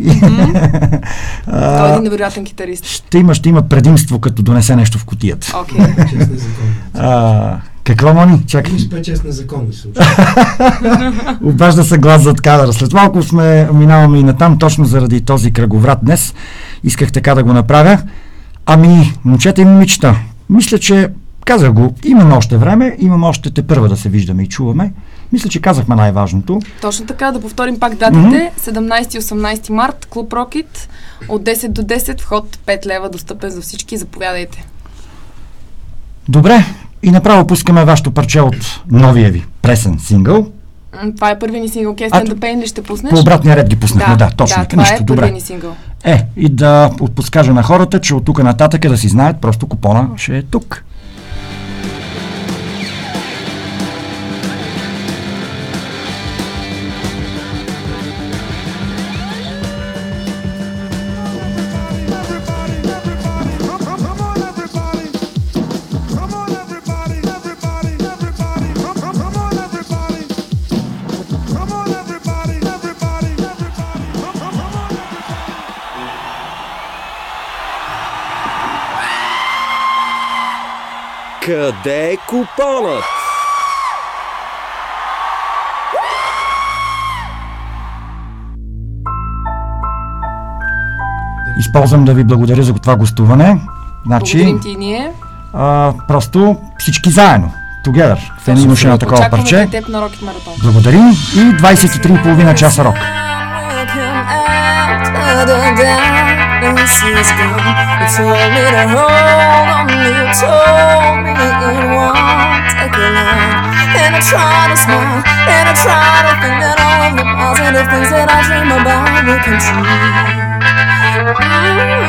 А,
Той е един невероятен китарист.
ще има, ще има предимство, като донесе нещо в кутията.
Окей.
Какво, Мони? Чакай.
Чест незаконни
Обажда се глас зад кадъра. След малко сме, минаваме и натам, точно заради този кръговрат днес. Исках така да го направя. Ами, момчета и момичета, мисля, че казах го, имаме още време, имаме още те първа да се виждаме и чуваме. Мисля, че казахме най-важното.
Точно така, да повторим пак датите. 17 и 18 март, Клуб Рокет, от 10 до 10, вход 5 лева, достъпен за всички. Заповядайте.
Добре, и направо пускаме вашето парче от новия ви пресен сингъл.
Това е първият ни сингъл. Cast
А,
and the Pain ли ще пуснеш?
По обратния ред ги пуснахме, да, точно
Да, това
Нищо,
е
добре.
първият ни сингъл.
Е, и да подскажа на хората, че от тук нататък е да си знаят, просто купона ще е тук.
Къде е купонът?
Използвам да ви благодаря за това гостуване. Значи,
ти ние.
А, просто всички заедно. Together. Те не имаше на такова парче. Благодарим и 23,5 часа рок.
this is gone. You told me to hold on, you told me it won't take a long. And I try to smile, and I try to think that all of the positive things that I dream about will come true.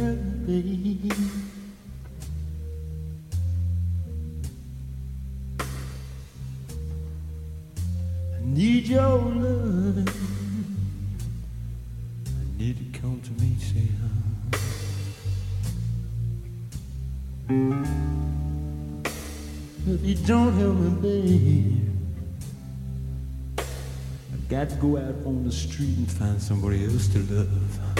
hurt me.
I need your love. I need to come to me, say huh. If you don't help me, babe got to go out on the street and find somebody else to love.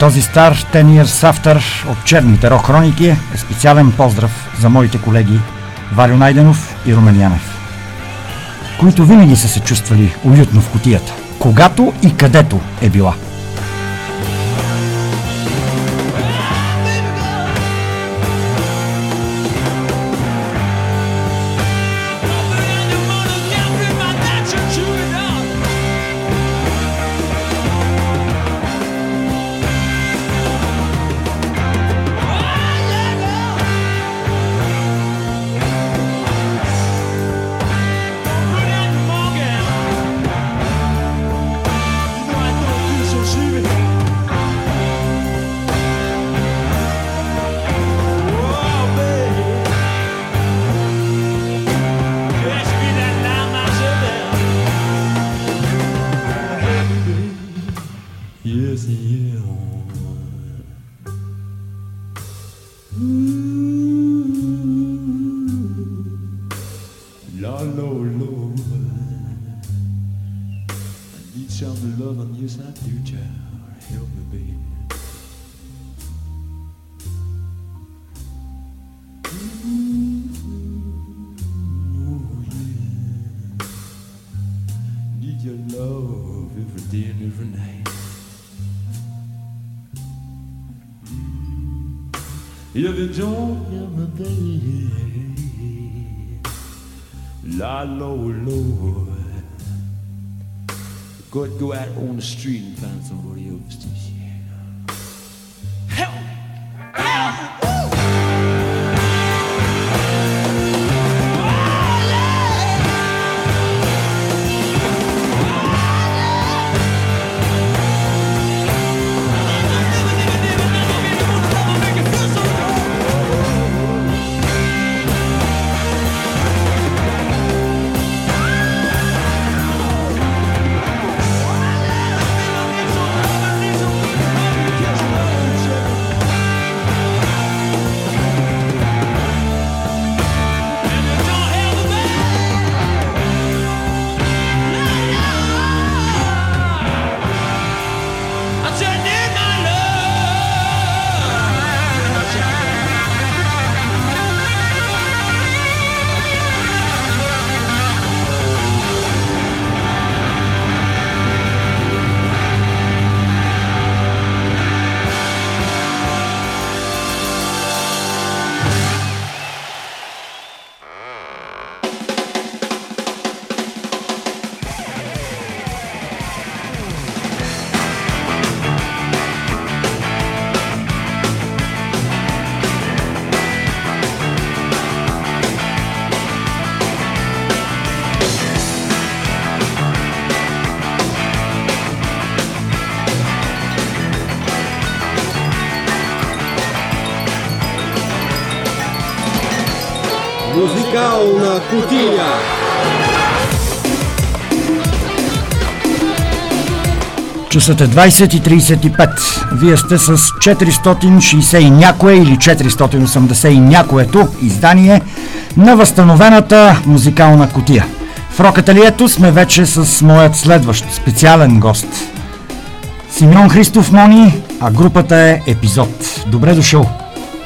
Този стар Ten Years After от черните рок хроники е специален поздрав за моите колеги Валю Найденов и Румен Янев, които винаги са се чувствали уютно в котията, когато и където е била.
Музикална кутия.
Часът е 20.35. Вие сте с 460 и някое или 480 и някоето издание на възстановената музикална котия. В Рокателието сме вече с моят следващ специален гост. Симеон Христов Мони, а групата е Епизод. Добре дошъл!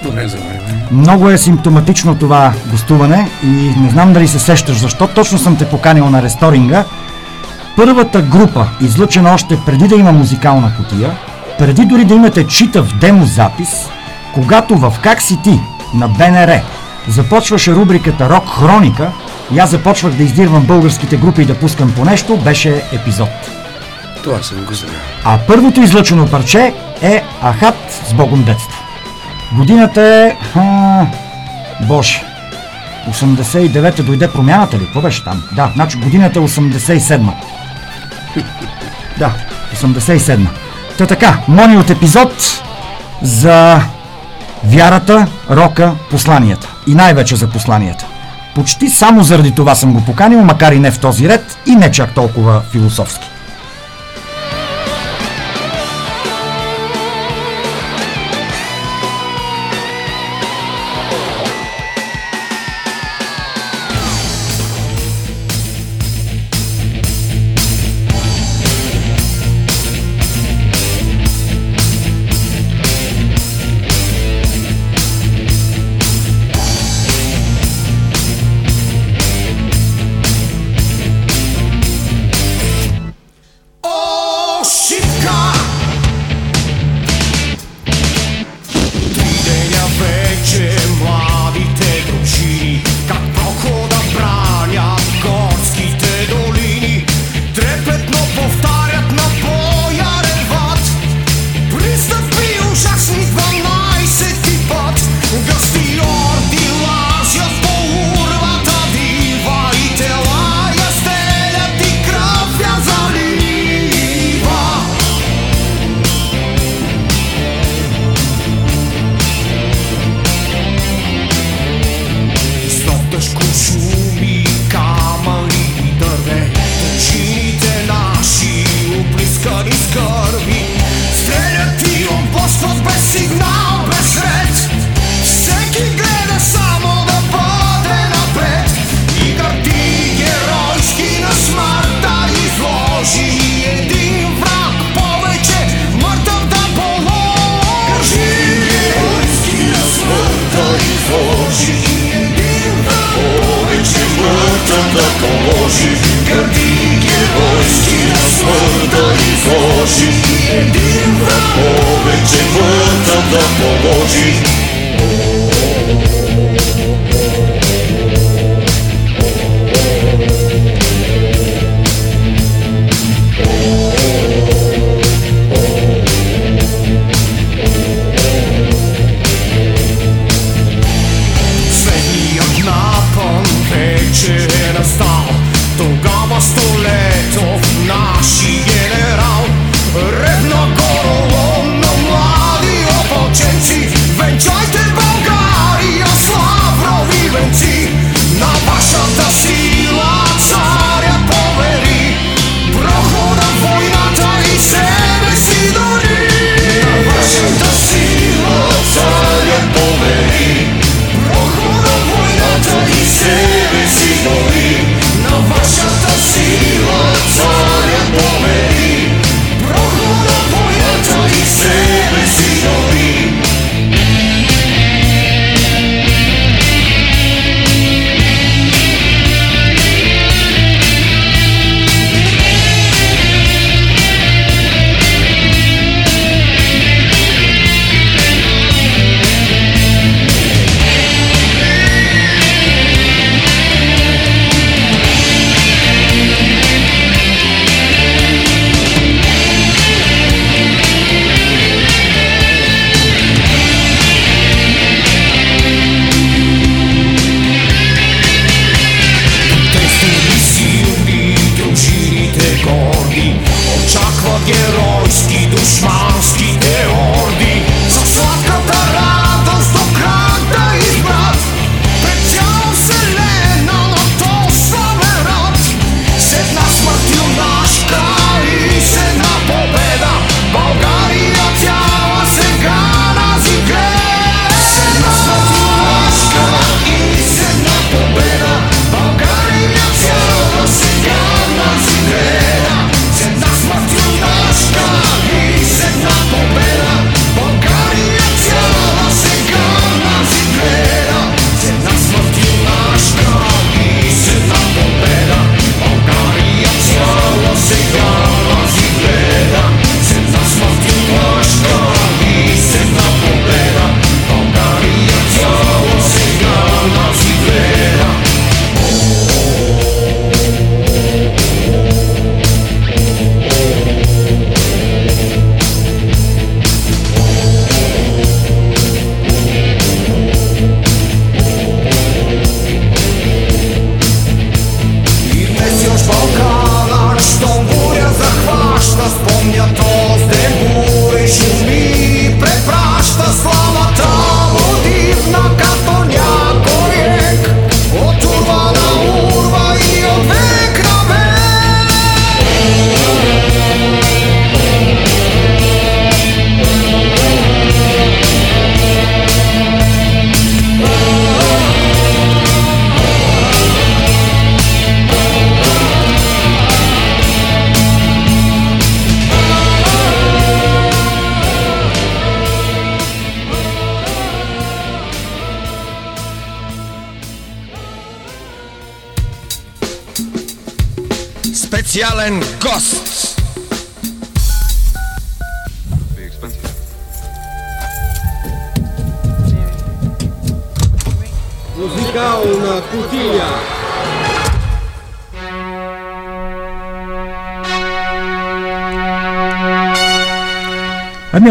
Добре, заварвай.
Много е симптоматично това гостуване и не знам дали се сещаш защо точно съм те поканил на ресторинга. Първата група, излъчена още преди да има музикална котия, преди дори да имате читав демо запис, когато в Как си ти на БНР започваше рубриката Рок Хроника и аз започвах да издирвам българските групи и да пускам по нещо, беше епизод.
Това съм го знал.
А първото излъчено парче е Ахат с Богом детство. Годината е... А, боже. 89-та дойде промяната ли? Какво беше там? Да, значи годината е 87-ма. Да, 87-ма. Та така, мони от епизод за вярата, рока, посланията. И най-вече за посланията. Почти само заради това съм го поканил, макар и не в този ред и не чак толкова философски.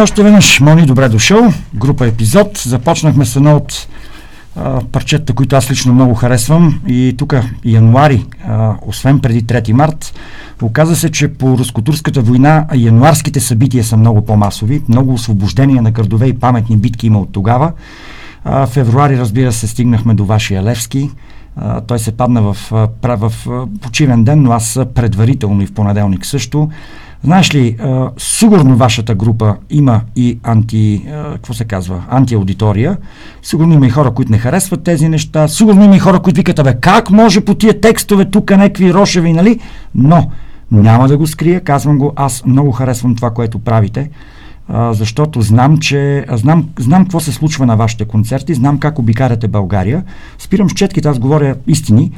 Още веднъж, Мони, добре дошъл. Група епизод. Започнахме с едно от а, парчета, които аз лично много харесвам. И тук януари, а, освен преди 3 март, оказа се, че по руско-турската война януарските събития са много по-масови. Много освобождения на градове и паметни битки има от тогава. А, февруари, разбира се, стигнахме до вашия Левски. А, той се падна в, в а, почивен ден, но аз предварително и в понеделник също. Знаеш ли, а, сигурно вашата група има и анти, а, какво се казва, антиаудитория. Сигурно има и хора, които не харесват тези неща. Сигурно има и хора, които викат, бе, как може по тия текстове тук някакви рошеви, нали? Но няма да го скрия, казвам го, аз много харесвам това, което правите а, защото знам, че знам, знам какво се случва на вашите концерти, знам как обикаряте България. Спирам с четките, аз говоря истини.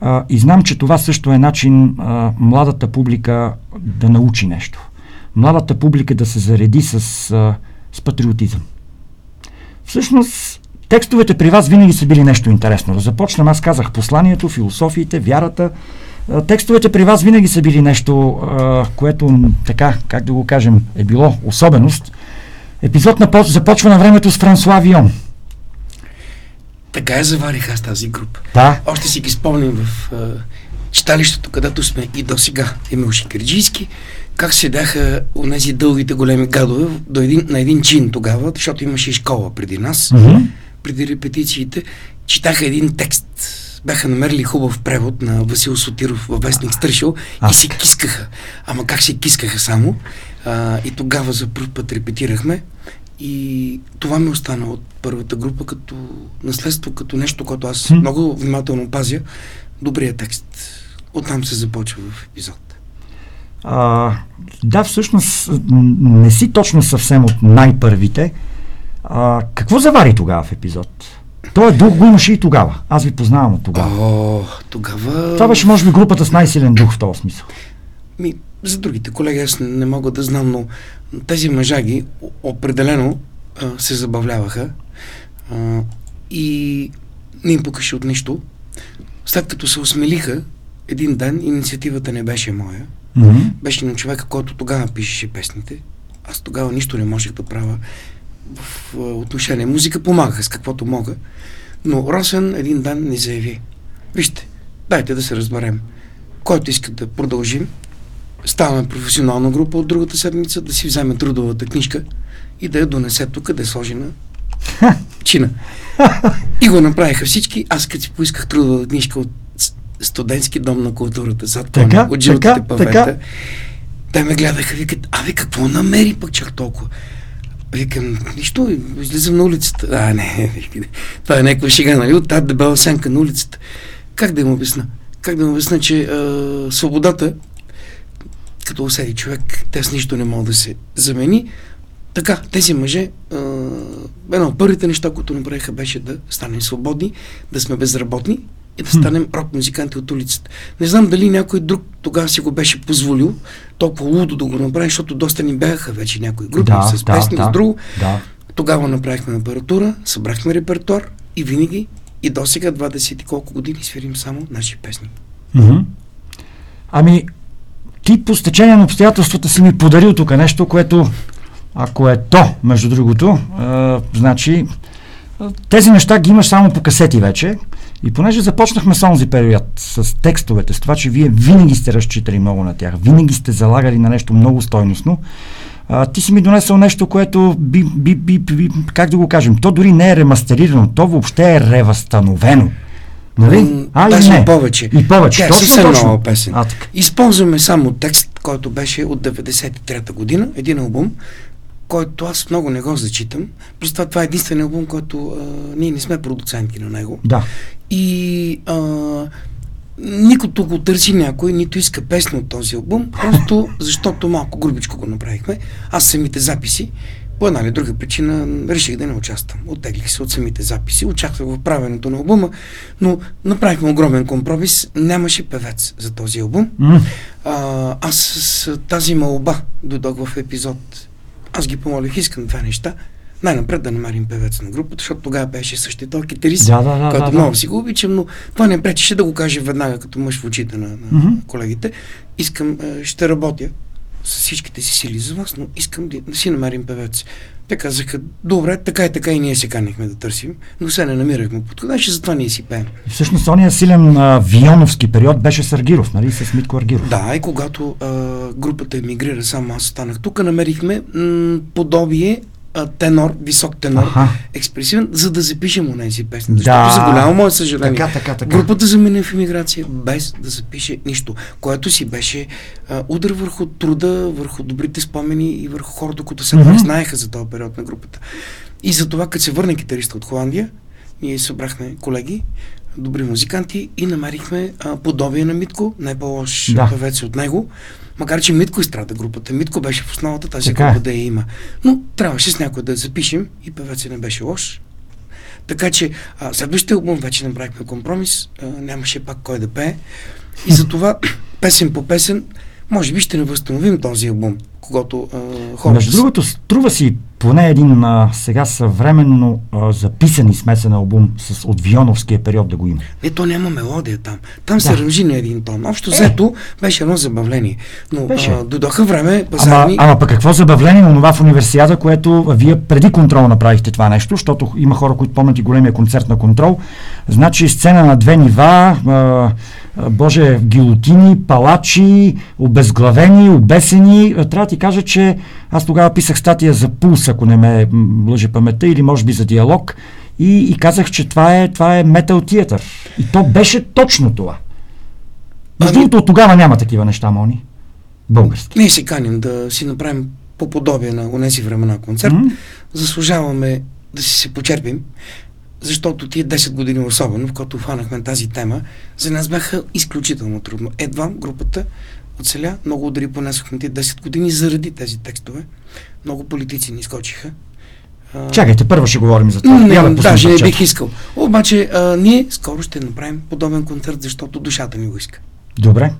А, и знам, че това също е начин а, младата публика да научи нещо. Младата публика да се зареди с, а, с патриотизъм. Всъщност, текстовете при вас винаги са били нещо интересно. Да започнем, аз казах посланието, философиите, вярата. А, Текстовете при вас винаги са били нещо, а, което така, как да го кажем, е било особеност. Епизод напо- започва на времето с Франсуа Вион.
Така я заварих аз тази група.
Да.
Още си ги спомням в а, читалището, където сме и до сега. Емил Шикерджийски, как седяха онези дългите големи гадове до един, на един чин тогава, защото имаше и школа преди нас,
Мгм.
преди репетициите, читаха един текст. Бяха намерили хубав превод на Васил Сотиров във вестник Стръшил и се кискаха. Ама как се кискаха само? А, и тогава за първ път репетирахме. И това ми остана от първата група като наследство, като нещо, което аз
Хм.
много внимателно пазя. Добрият текст. Оттам се започва в епизод.
А, да, всъщност не си точно съвсем от най-първите. А, какво завари тогава в епизод? Той дух го имаше и тогава. Аз ви познавам от тогава.
О, тогава...
Това беше, може би, групата с най-силен дух в този смисъл.
Ми, за другите колеги аз не, мога да знам, но тези мъжаги определено а, се забавляваха а, и не им пукаше от нищо. След като се осмелиха, един ден инициативата не беше моя.
Мгм.
Беше на човека, който тогава пишеше песните. Аз тогава нищо не можех да правя в отношение. Музика помагах с каквото мога. Но Росен един ден ни заяви. Вижте, дайте да се разберем. Който иска да продължим, ставаме професионална група от другата седмица, да си вземе трудовата книжка и да я донесе тук, да я сложи на чина. И го направиха всички. Аз като си поисках трудова книжка от студентски дом на културата, зад
Така,
от жълтите
така,
павета,
така.
те ме гледаха, викат, абе какво намери пък чак толкова? Викам, нищо, излизам на улицата. А, не, това е някаква шега, нали? От тази дебела сянка на улицата. Как да им обясна? Как да им обясна, че а, свободата, като усети човек, те с нищо не мога да се замени. Така, тези мъже, а, едно от първите неща, които направиха, беше да станем свободни, да сме безработни и да станем рок-музиканти от улицата. Не знам дали някой друг тогава си го беше позволил толкова лудо да го направи, защото доста ни бяха вече някои групи
Да,
с песни,
да,
с друго.
да.
Тогава направихме апаратура, събрахме репертуар и винаги и до сега 20 и колко години свирим само наши песни.
Мгм. Ами, ти по стечение на обстоятелствата си ми подарил тук нещо, което, ако е то, между другото, а, значи, тези неща ги имаш само по касети вече. И понеже започнахме с онзи период с текстовете, с това, че вие винаги сте разчитали много на тях, винаги сте залагали на нещо много стойностно, а, ти си ми донесъл нещо, което би, би, би, би, как да го кажем, то дори не е ремастерирано, то въобще е ревъзстановено. Нали? А,
даже
не?
и повече.
И повече.
Тя е
точно,
съвсем
точно.
нова песен.
А, така.
Използваме само текст, който беше от 93-та година, един албум, който аз много не го зачитам. Плюс това, това е единствен албум, който а, ние не сме продуценти на него.
Да.
И а, никой тук го търси някой, нито иска песни от този албум, просто защото малко грубичко го направихме. Аз самите записи, по една или друга причина, реших да не участвам. Оттеглих се от самите записи, участвах в правенето на албума, но направихме огромен компромис. Нямаше певец за този албум.
М.
А, аз с тази малба дойдох в епизод. Аз ги помолих, искам две неща. Най-напред да намерим певец на групата, защото тогава беше същия този китарист,
Да, да, да,
който
да, да.
много си го обичам, но това не пречеше да го каже веднага като мъж в очите на, на
Мгм.
колегите. Искам, е, ще работя с всичките си сили за вас, но искам да, да си намерим певец. Те казаха, добре, така и така и ние се канихме да търсим, но се не намирахме подходящи, затова ние си пеем.
И всъщност ония силен а, вионовски период беше с Аргиров, нали? С Митко Аргиров.
Да, и когато а, групата емигрира, само аз останах тук, намерихме м- подобие а, тенор, висок тенор,
Аха.
експресивен, за да запишем онези песни.
Да.
Защото за голямо мое съжаление,
Така, така, така.
групата замина в емиграция без да запише нищо, което си беше а, удар върху труда, върху добрите спомени и върху хората, които се
Мгм.
mm знаеха за този период на групата. И за това, като се върна китариста от Холандия, ние събрахме колеги, добри музиканти и намерихме а, подобие на Митко, не по-лош
Да.
певец от него. Макар, че Митко изстрада групата. Митко беше в основата тази
Така е.
група да я има. Но трябваше с някой да я запишем и певецът не беше лош. Така че а, следващия албум вече направихме компромис, а, нямаше пак кой да пее. И затова песен по песен, може би ще не възстановим този албум, когато а, хората...
Между другото, струва си поне един а, сега съвременно а, записан и смесен албум с, от Вионовския период да го има.
Не, то няма мелодия там. Там се
Да.
ръжи на един тон. Общо взето беше едно забавление. Но
Беше.
а, дойдоха време,
Ама,
пазарни...
ама пък какво забавление на това в универсиада, което вие преди контрол направихте това нещо, защото има хора, които помнят и големия концерт на контрол. Значи сцена на две нива, а, боже, гилотини, палачи, обезглавени, обесени. Трябва да ти кажа, че аз тогава писах статия за пулс, ако не ме лъже паметта, или може би за диалог. И, и казах, че това е, това е метал театър. И то беше точно това. Между другото, от тогава няма такива неща, Мони. Български.
Ние се каним да си направим по подобие на онези времена концерт.
Мгм.
Заслужаваме да си се почерпим, защото тия 10 години особено, в когато хванахме тази тема, за нас бяха изключително трудно. Едва групата оцеля, много удари понесохме тия 10 години заради тези текстове. Много политици ни скочиха.
Чакайте, първо ще говорим за това.
Не,
Я да
даже не бих искал. Обаче а, ние скоро ще направим подобен концерт, защото душата ни го иска.
Добре.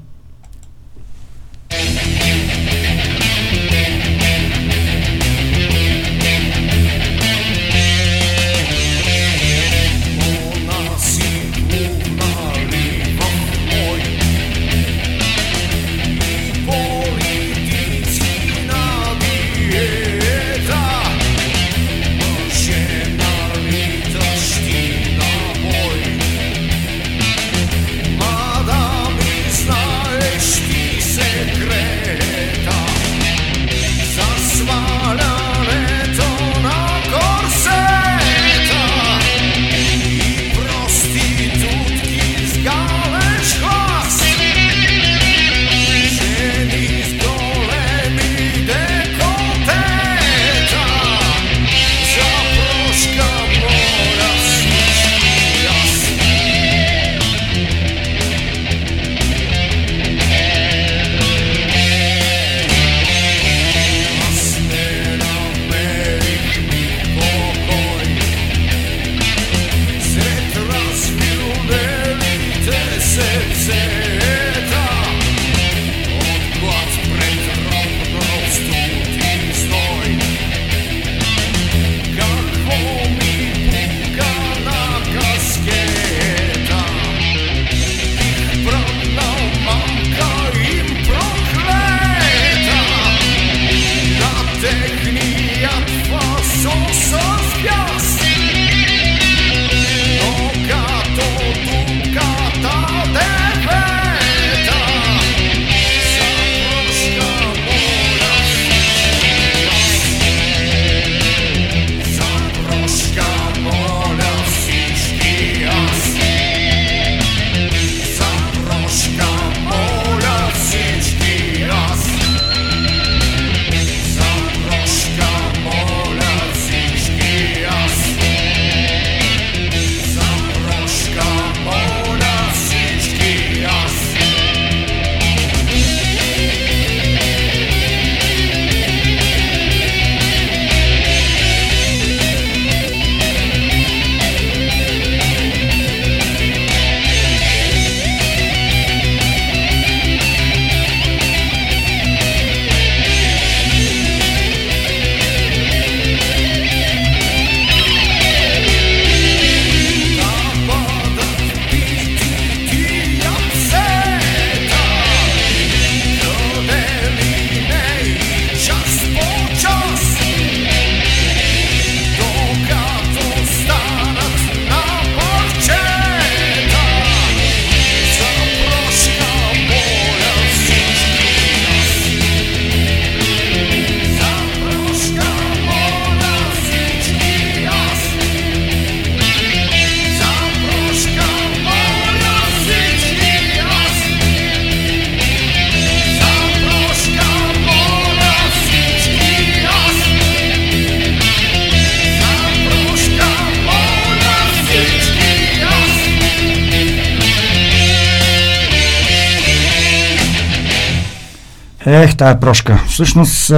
Тая прошка. Всъщност,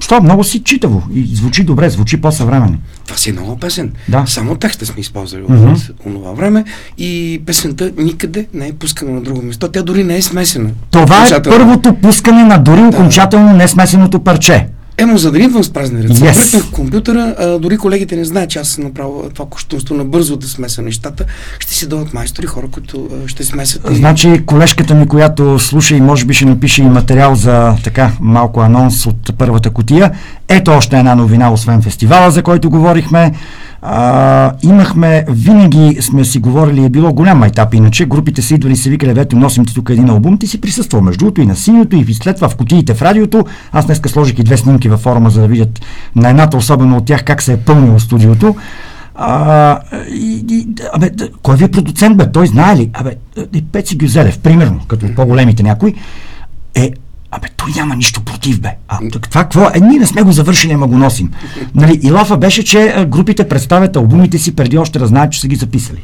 що много си читаво и звучи добре, звучи по-съвременно.
Това си е нова песен.
Да.
Само текста сме използвали
Мгм.
от онова време и песента никъде не е пускана на друго место. Тя дори не е смесена.
Това е първото пускане на дори окончателно несмесеното парче.
Емо, за да не идвам с празни ръце.
Yes.
Yes. в компютъра, а, дори колегите не знаят, че аз съм направил това кощунство на бързо да смеса нещата. Ще си дадат майстори, хора, които а, ще смесят. и-
Значи колежката ми, която слуша и може би ще напише и материал за така малко анонс от първата котия. Ето още една новина, освен фестивала, за който говорихме. А, имахме, винаги сме си говорили, е било голям майтап, иначе групите са идвали и се викали, ето носим ти тук един албум, ти си присъствал между другото и на синьото, и след това в кутиите в радиото. Аз днеска сложих и две снимки във форума, за да видят на едната, особено от тях, как се е пълнило студиото. А, и, и, абе, кой ви е продуцент, бе? Той знае ли? Абе, е, Пеци Гюзелев, примерно, като по-големите някой, е, абе, той няма нищо против, бе. А, так, това какво? Е, ние не сме го завършили, ама го носим. Нали, и лафа беше, че групите представят албумите си преди още да знаят, че са ги записали.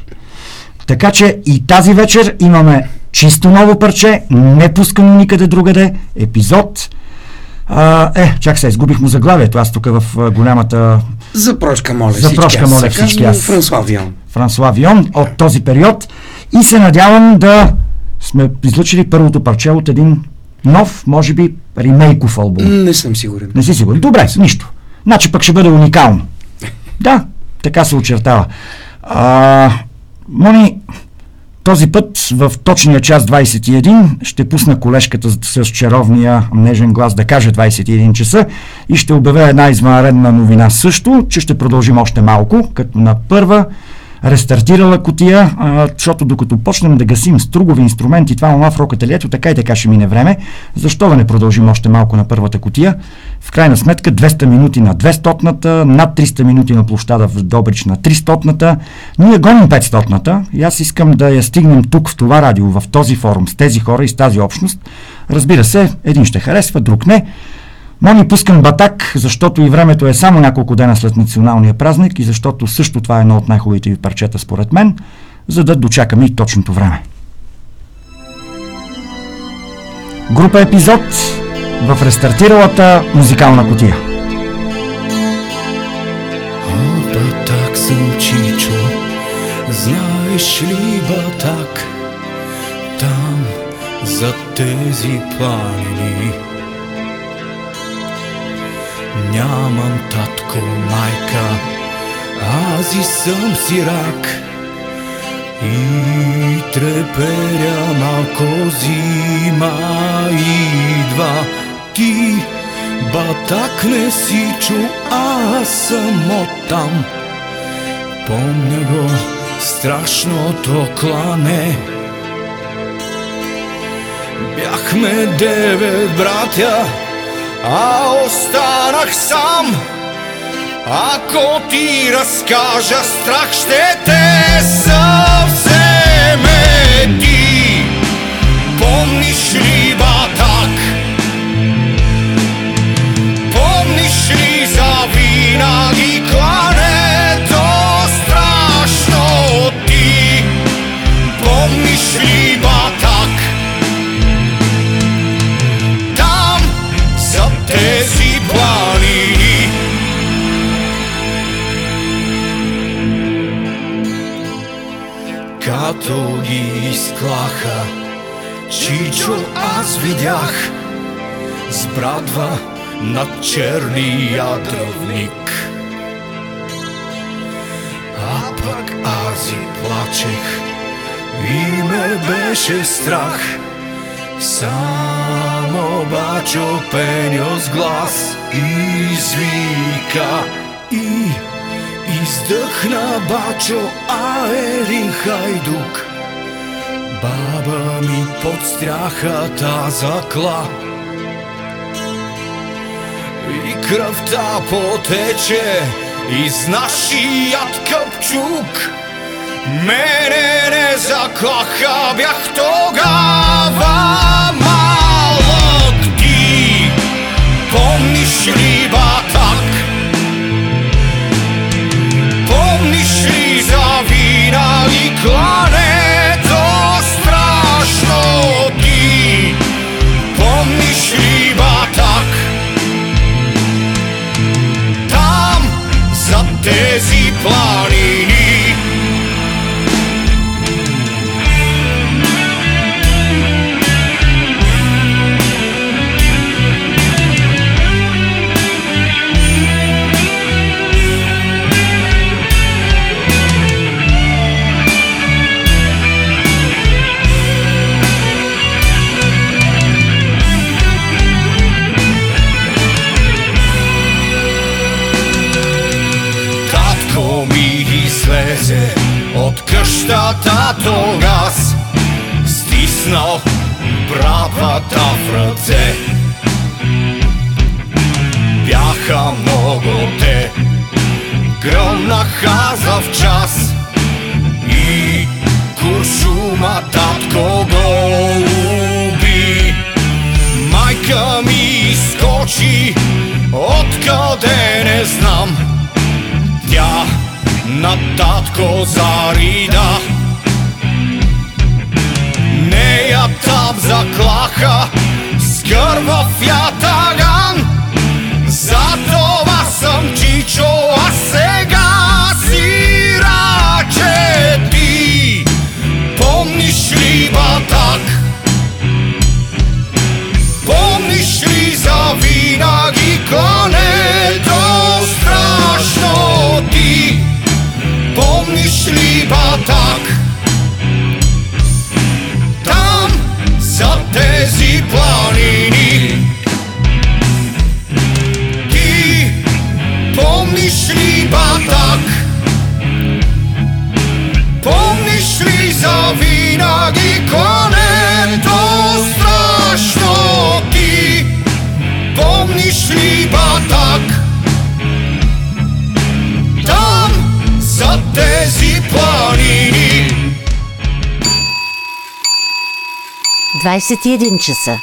Така че и тази вечер имаме чисто ново парче, не пускано никъде другаде, епизод. А, е, чак се, изгубих му заглавието, аз тук в голямата...
За прошка, моля
За
всички.
прошка,
аз
моля всички
казвам
аз.
Франсуа Вион.
Франсуа Вион от този период и се надявам да сме излъчили първото парче от един нов, може би, ремейков албум.
Не съм сигурен.
Не си сигурен. Добре, нищо. Значи пък ще бъде уникално. Да, така се очертава. А, Мони, този път в точния час 21 ще пусна колежката с, чаровния нежен глас да каже 21 часа и ще обявя една извънредна новина също, че ще продължим още малко, като на първа рестартирала котия, защото докато почнем да гасим стругови инструменти, това онова в рокателието, така и така ще мине време. Защо да не продължим още малко на първата котия? В крайна сметка 200 минути на 200-ната, над 300 минути на площада в Добрич на 300-ната. Ние гоним 500-ната и аз искам да я стигнем тук в това радио, в този форум, с тези хора и с тази общност. Разбира се, един ще харесва, друг не. Мони пускам батак, защото и времето е само няколко дена след националния празник и защото също това е едно от най-хубавите ви парчета според мен, за да дочакаме и точното време. Група епизод в рестартиралата музикална котия.
Батак съм Чичо, знаеш ли Батак? Там, за тези планини. Нямам татко, майка, аз и съм сирак. И треперя малко зима идва. Ти Батак не си чу, аз съм оттам Помня го страшното клане Бяхме девет братя, a ostanah sam Ako ti razkaža strah štete zavzeme ti. Pomniš li batak Pomniš li za vina i klane To strašno ti. Pomniš li изклаха Чичо аз видях с брадва над черния дръвник. А пък аз и плачех и ме беше страх. Само бачо пеньо с глас извика и издъхна бачо, а хайдук. Баба ми под стряхата закла. И кръвта потече из нашият къпчук Мене не заклаха, бях тогава малък. Ти Помниш ли батак? Помниш ли за винаги клането Niech lieber tak Tam za тези планини къщата тогас Стиснал брадвата в ръце. Бяха много те. Гръмнаха за в час. И куршума татко го уби. Майка ми скочи. Откъде не знам. Тя natatko zarida. Ne jab tam zaklaha, skrva fjata šljiva tak. Tam zatezi planini. Ti pomniš li batak Pomniš li za vinag i kone To strašno ti. Pomniš li batak Tam za zatezi планини
21 часа.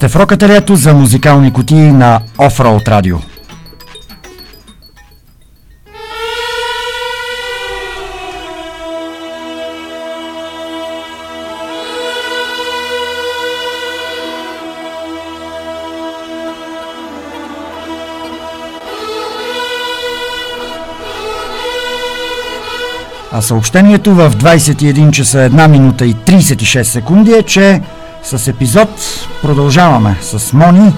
Сте в рокателието за музикални кутии на Offroad Radio. А съобщението в 21 часа 1 минута и 36 секунди е, че с епизод продължаваме с Мони.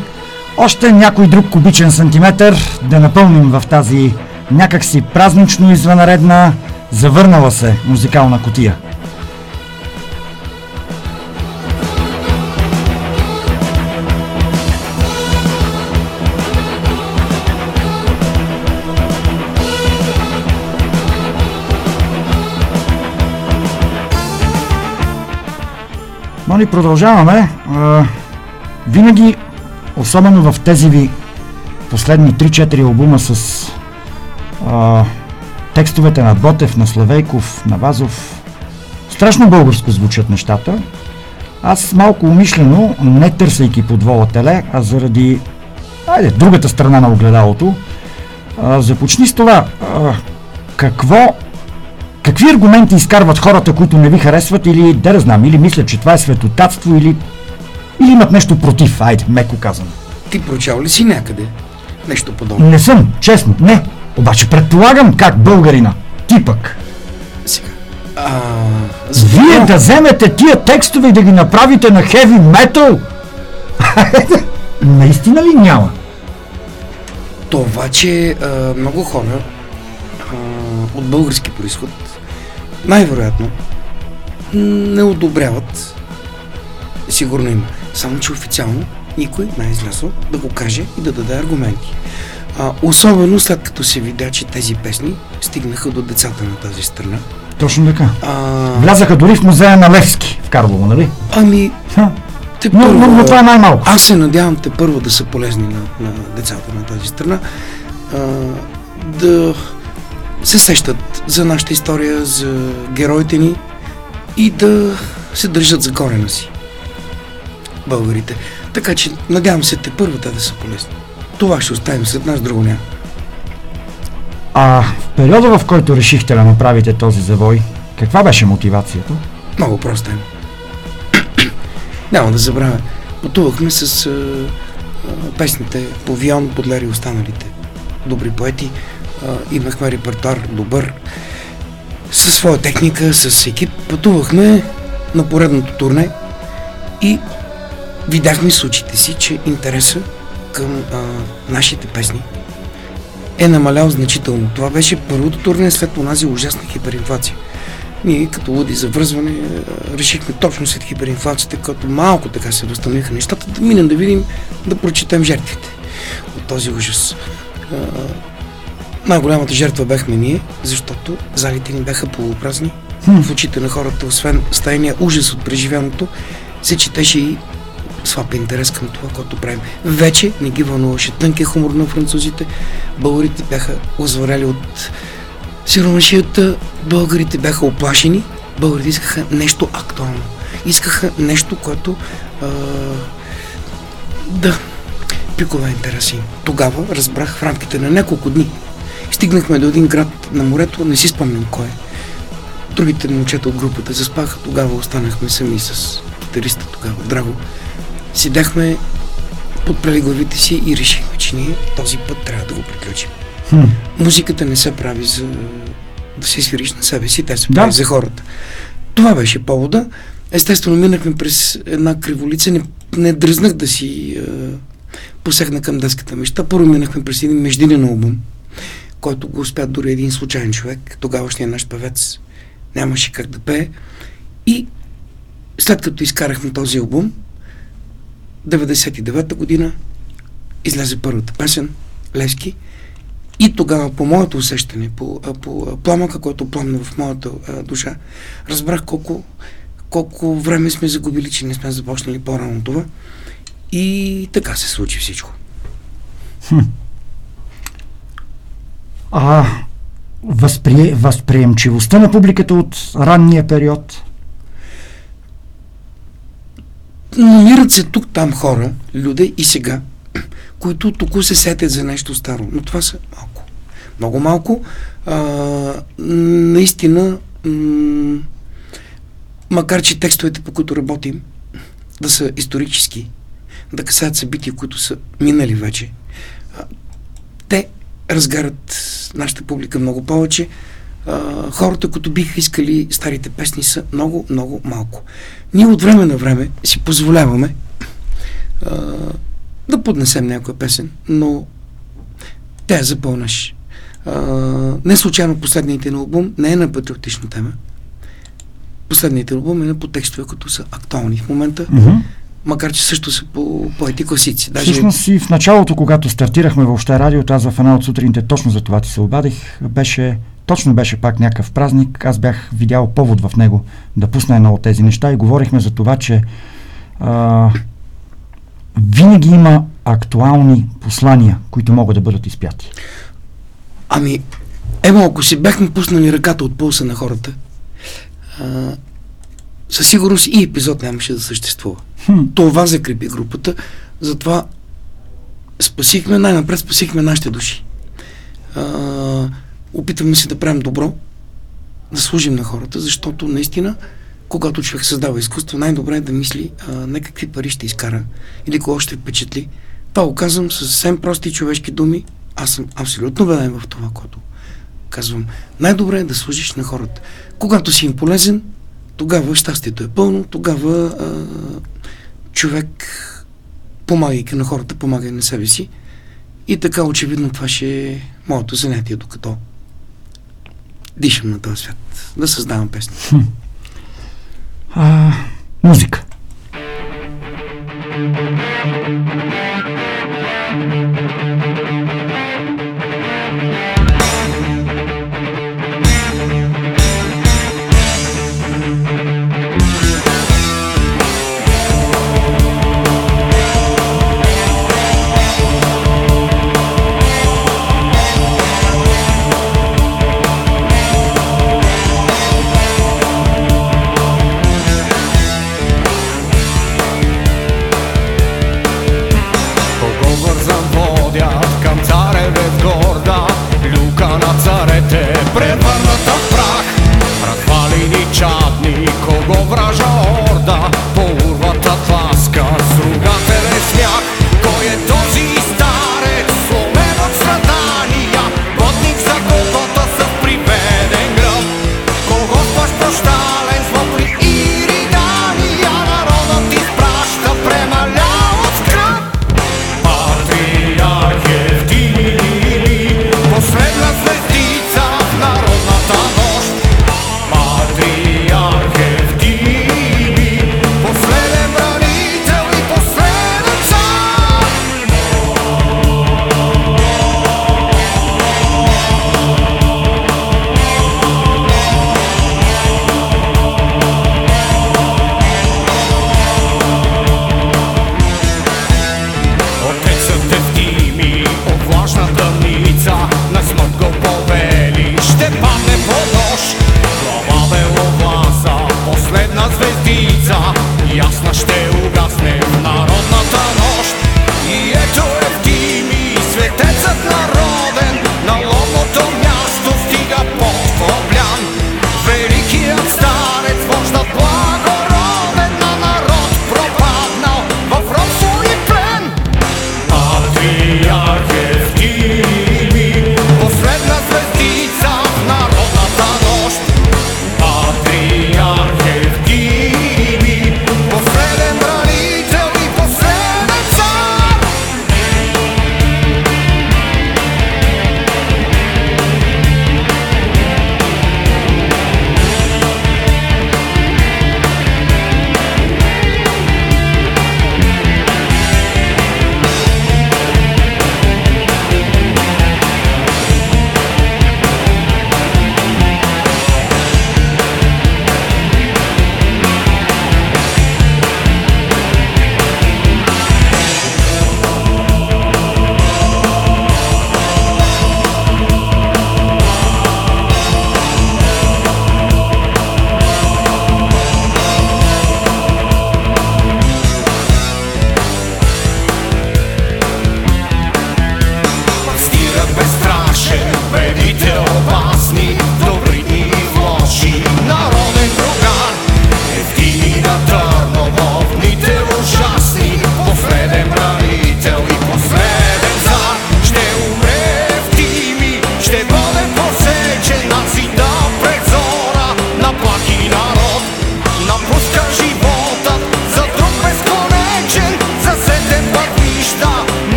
Още някой друг кубичен сантиметър да напълним в тази някакси празнично извънредна, завърнала се музикална котия. Мони, продължаваме. А, винаги, особено в тези ви последни 3-4 албума с а, текстовете на Ботев, на Славейков, на Вазов, страшно българско звучат нещата. Аз малко умишлено, не търсейки под вола теле, а заради айде, другата страна на огледалото, а, започни с това. А, какво Какви аргументи изкарват хората, които не ви харесват или, да не знам, или мислят, че това е светотатство или, или имат нещо против, айде, меко казано.
Ти прочал ли си някъде нещо подобно?
Не съм, честно, не. Обаче предполагам как българина. Ти пък.
А,
Вие да вземете тия текстове и да ги направите на хеви метал? Наистина ли няма?
Това, че а, много хора а, от български происход най-вероятно не одобряват. Сигурно има. Само, че официално никой не е излязъл да го каже и да даде аргументи. А, особено след като се видя, че тези песни стигнаха до децата на тази страна.
Точно така.
А...
Влязаха дори в музея на Левски в Карлово, нали?
Ами, те
Но- но- но това е най-малко.
Аз се надявам те първо да са полезни на, на децата на тази страна, а, да се сещат за нашата история, за героите ни и да се държат за корена си. Българите. Така че надявам се те първо те да са полезни. Това ще оставим след нас, друго няма.
А в периода, в който решихте да направите този завой, каква беше мотивацията?
Много проста е. Няма да забравя. Пътувахме с а, а, песните по Вион, Бодлер и останалите добри поети. Имахме репертуар добър. Със своя техника, с екип. Пътувахме на поредното турне и видяхме с очите си, че интереса към а, нашите песни е намалял значително. Това беше първото турне след онази ужасна хиперинфлация. Ние като луди за връзване решихме точно след хиперинфлацията, като малко така се възстановиха нещата, да минем да видим, да прочетем жертвите от този ужас. Най-голямата жертва бяхме ние, защото залите ни бяха полупразни. В очите на хората, освен стайния ужас от преживяното, се четеше и слаб интерес към това, което правим. Вече не ги вълнуваше тънкия хумор на французите. Българите бяха озворели от сиромашията, българите бяха оплашени, българите искаха нещо актуално. Искаха нещо, което а, да пикове интереси. Тогава разбрах в рамките на няколко дни. Стигнахме до един град на морето, не си спомням кой е. Другите момчета от групата заспаха, тогава останахме сами с китариста тогава, Драго. Седяхме, подпрели главите си и решихме, че ние този път трябва да го приключим.
Хм.
Музиката не се прави за да се свириш на себе си, тя се
Да.
прави за хората. Това беше повода. Естествено, минахме през една криволица, не, не дръзнах да си е, посегна към детската мечта. Първо минахме през един междинен албум, който го успя дори един случайен човек, тогавашният наш певец нямаше как да пее. И след като изкарахме този албум, 99-та година излезе първата песен, Левски, и тогава, по моето усещане, по, по пламъка, който пламна в моята а, душа, разбрах колко, колко време сме загубили, че не сме започнали по-рано това. И така се случи всичко.
Хм. А възприе, възприемчивостта на публиката от ранния период?
Намират се тук-там хора, люди и сега, които току се сетят за нещо старо. Но това са малко. Много малко. А, наистина, м- макар че текстовете, по които работим, да са исторически, да касаят събития, които са минали вече, разгарят нашата публика много повече. А, хората, които биха искали старите песни, са много, много малко. Ние от време на време си позволяваме а, да поднесем някоя песен, но тя е за по-наш. А, не случайно последните на албум не е на патриотична тема. Последните албум е на по текстове, които са актуални в момента,
Мгм.
Макар че също са по поети класици. Даже
Всъщност и в началото, когато стартирахме въобще радиото, аз в една от сутрините точно за това ти се обадих, беше, точно беше пак някакъв празник, аз бях видял повод в него да пусна едно от тези неща и говорихме за това, че а, винаги има актуални послания, които могат да бъдат изпяти.
Ами, ево, ако си бяхме пуснали ръката от пулса на хората, а, със сигурност и епизод нямаше да съществува.
Хм.
Това закрепи групата, затова спасихме, най-напред спасихме нашите души. А, опитваме се да правим добро, да служим на хората, защото наистина, когато човек създава изкуство, най-добре е да мисли а, не какви пари ще изкара или кого ще впечатли. Това го казвам с съвсем прости човешки думи. Аз съм абсолютно убеден в това, което казвам. Най-добре е да служиш на хората. Когато си им полезен, тогава щастието е пълно, тогава а, човек, помагайки на хората, помага на себе си. И така, очевидно, това ще е моето занятие, докато дишам на този свят. Да създавам песни.
Хм. А, музика.
Thank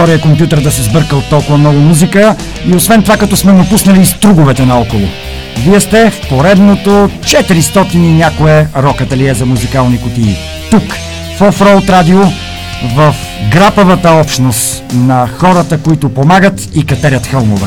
втория компютър да се сбъркал толкова много музика и освен това като сме му пуснали и струговете наоколо. Вие сте в поредното 400 и някое рокателие за музикални кутии. Тук, в Offroad Radio, в грапавата общност на хората, които помагат и катерят хълмове.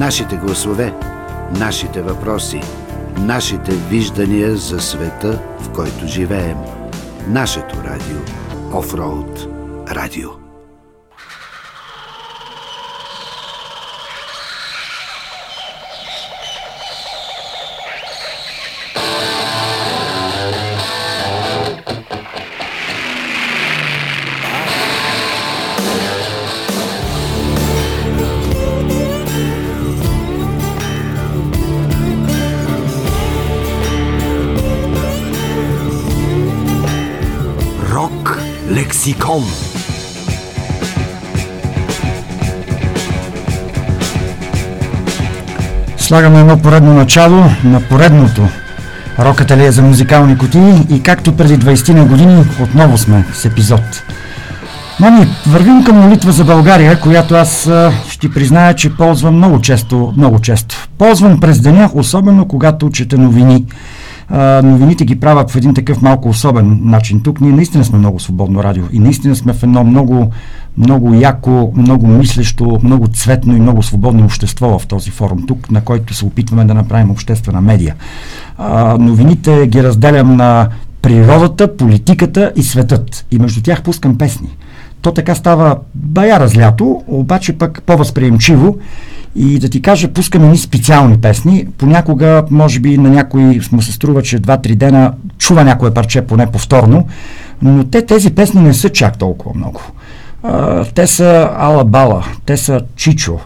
Нашите гласове, нашите въпроси, нашите виждания за света, в който живеем. Нашето радио – Offroad Радио.
Con.
Слагаме едно поредно начало на поредното рокът е, е за музикални кутии и както преди 20 на години отново сме с епизод. Мами, вървим към молитва за България, която аз ще ти призная, че ползвам много често, много често. Ползвам през деня, особено когато чета новини – Новините ги правят в един такъв малко особен начин. Тук ние наистина сме много свободно радио и наистина сме в едно много, много яко, много мислещо, много цветно и много свободно общество в този форум тук, на който се опитваме да направим обществена медия. А, новините ги разделям на природата, политиката и светът. И между тях пускам песни. То така става бая разлято, обаче пък по-възприемчиво и да ти кажа, пускаме ни специални песни. Понякога, може би, на някой му се струва, че 2-3 дена чува някое парче поне повторно, но те тези песни не са чак толкова много. А, те са Ала Бала, те са Чичо,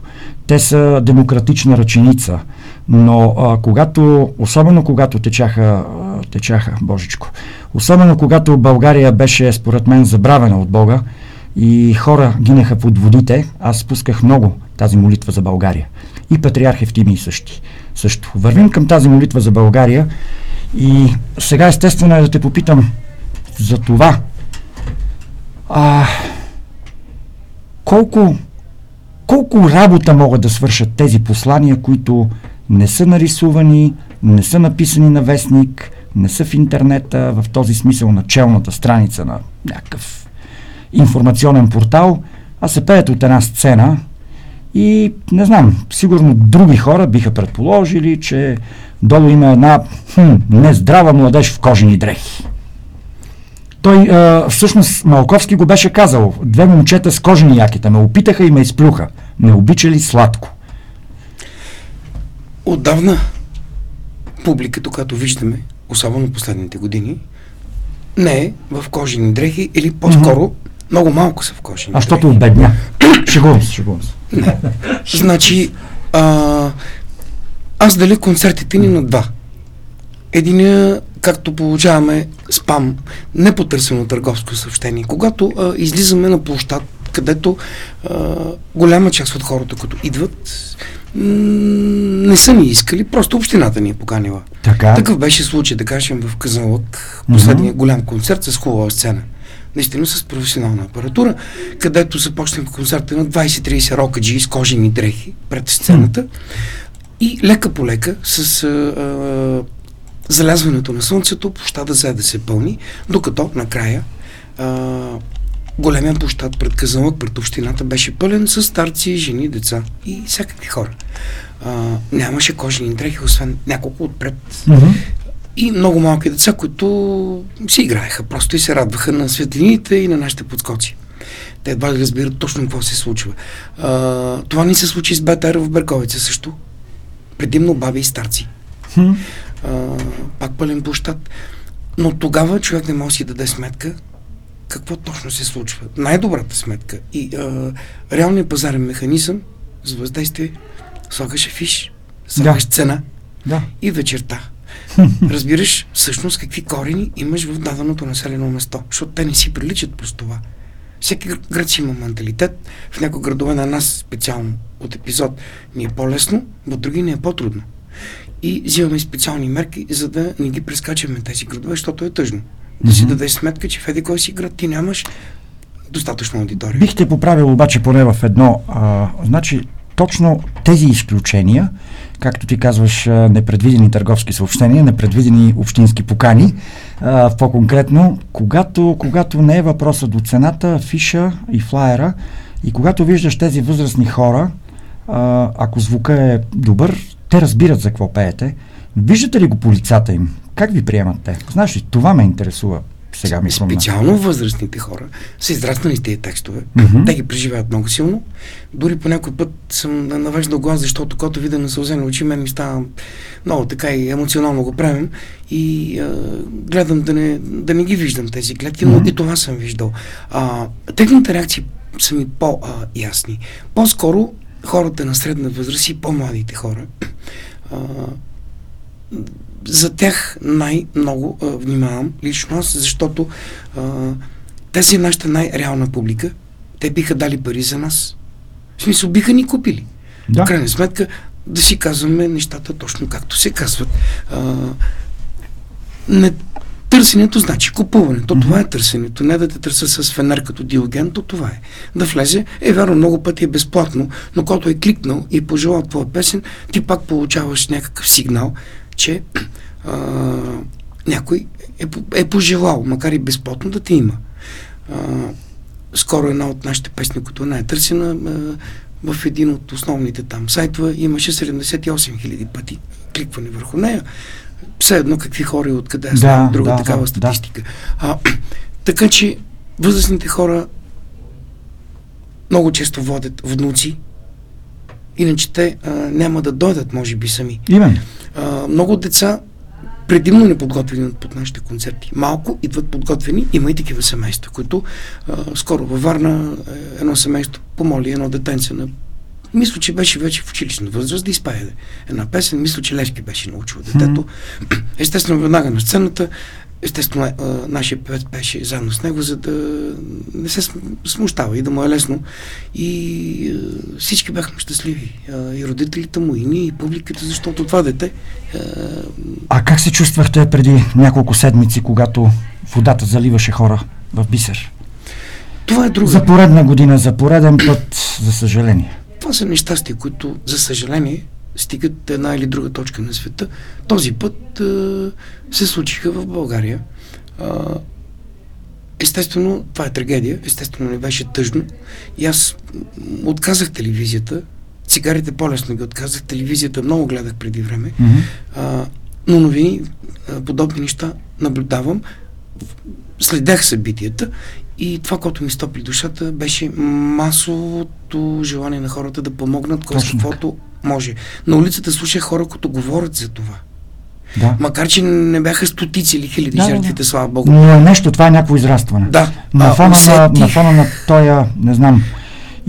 те са демократична ръченица. Но а, когато, особено когато течаха, течаха, божичко, особено когато България беше, според мен, забравена от Бога и хора гинеха под водите, аз спусках много тази молитва за България. И патриарх Евтимий същи, също. Вървим към тази молитва за България и сега естествено е да те попитам за това. А, колко, колко работа могат да свършат тези послания, които не са нарисувани, не са написани на вестник, не са в интернета, в този смисъл на челната страница на някакъв информационен портал, а се пеят от една сцена и не знам, сигурно други хора биха предположили, че долу има една хм, нездрава младеж в кожени дрехи. Той, а, всъщност, Малковски го беше казал. Две момчета с кожени яките ме опитаха и ме изплюха. Не обичали сладко.
Отдавна публиката, която виждаме, особено последните години, не е в кожени дрехи или по-скоро много малко са в кожени
А защото обедня. Шегувам се, шегувам се.
Не. Значи, а, аз деля концертите ни на два. Единия, както получаваме спам, непотърсено търговско съобщение, когато а, излизаме на площад, където а, голяма част от хората, които идват, не са ни искали, просто общината ни е поканила.
Така.
Такъв беше случай, да кажем, в Казанлък, последния голям концерт с хубава сцена. Наистина с професионална апаратура, където започнахме концерта на 20-30 рокаджи с кожени дрехи пред сцената и лека по лека с а, а, залязването на слънцето площада взе да се пълни, докато накрая а, големия площад пред Казанлък, пред общината беше пълен с старци, жени, деца и всякакви хора. А, нямаше кожени дрехи, освен няколко отпред. И много малки деца, които си играеха просто и се радваха на светлините и на нашите подскоци. Те едва ли разбират точно какво се случва. А, това ни се случи с БТР в Берковица също. Предимно баби и старци.
Хм.
А, пак пълен площад. Но тогава човек не може да си даде сметка какво точно се случва. Най-добрата сметка и а, реалният пазарен механизъм за въздействие слагаше фиш, слагаш
Да.
цена
Да.
и вечерта. Разбираш всъщност какви корени имаш в даденото населено место, защото те не си приличат просто това. Всеки гр- град си има менталитет. В някои градове на нас специално от епизод ни е по-лесно, в други ни е по-трудно. И взимаме специални мерки, за да не ги прескачаме тези градове, защото е тъжно. Да си дадеш сметка, че в еди кой си град ти нямаш достатъчно аудитория.
Бих те поправил обаче поне в едно. А, значи, точно тези изключения, както ти казваш, непредвидени търговски съобщения, непредвидени общински покани, по-конкретно, когато, когато не е въпроса до цената, фиша и флаера, и когато виждаш тези възрастни хора, ако звука е добър, те разбират за какво пеете. Виждате ли го по лицата им? Как ви приемат те? Знаеш ли, това ме интересува. Сега ми спомня.
Специално възрастните хора са израснали с тези текстове.
Мгм.
Те ги преживяват много силно. Дори по някой път съм на- навеждал глас, защото когато видя на сълзени очи, мен ми става много така и емоционално го правим. И а, гледам да не, да не ги виждам тези гледки, но
Мгм.
и това съм виждал. А, техните реакции са ми по-ясни. По-скоро хората на средна възраст и по-младите хора а, за тях най-много а, внимавам лично аз, защото а, те са нашата най-реална публика. Те биха дали пари за нас. В смисъл, биха ни купили.
Да.
В крайна сметка, да си казваме нещата точно както се казват. А, не, търсенето значи купуване. То това е търсенето. Не да те търся с фенер като диоген, то това е. Да влезе, е вярно, много пъти е безплатно, но когато е кликнал и пожелал твоя песен, ти пак получаваш някакъв сигнал, че а, някой е, е пожелал, макар и безплатно, да те има. А, скоро една от нашите песни, която е най-търсена, а, в един от основните там сайтове имаше 78 000 пъти кликване върху нея. Все едно какви хора и откъде
Да,
да, друга
да,
такава
да,
статистика. А, така че възрастните хора много често водят внуци, иначе те а, няма да дойдат, може би, сами.
Именно.
А, много деца предимно неподготвени под нашите концерти. Малко идват подготвени, има и такива семейства, които а, скоро във Варна е, едно семейство помоли едно детенце на мисля, че беше вече в училищна възраст да изпее една песен. Мисля, че Лешки беше научил детето. Естествено, веднага на сцената, естествено, а, нашия певец беше заедно с него, за да не се см- смущава и да му е лесно. И а, всички бяхме щастливи. А, и родителите му, и ние, и публиката, защото това дете а,
А как се чувствахте преди няколко седмици, когато водата заливаше хора в бисер?
Това е друго.
За поредна година, за пореден път, за съжаление.
Това са нещастия, които, за съжаление, стигат една или друга точка на света. Този път а, се случиха в България. А, естествено, това е трагедия. Естествено, не беше тъжно. И аз отказах телевизията. Цигарите по-лесно ги отказах. Телевизията много гледах преди време.
Мгм.
А, но новини, а, подобни неща наблюдавам. Следях събитията и това, което ми стопли душата, беше масовото желание на хората да помогнат, кой каквото може. На улицата слушах хора, които говорят за това.
Да.
Макар, че не бяха стотици или хиляди
Да, да,
жертвите,
да.
слава Богу.
Но е нещо, това е някакво израстване.
Да.
На фона, на,
усетих-
на фона на тоя, не знам,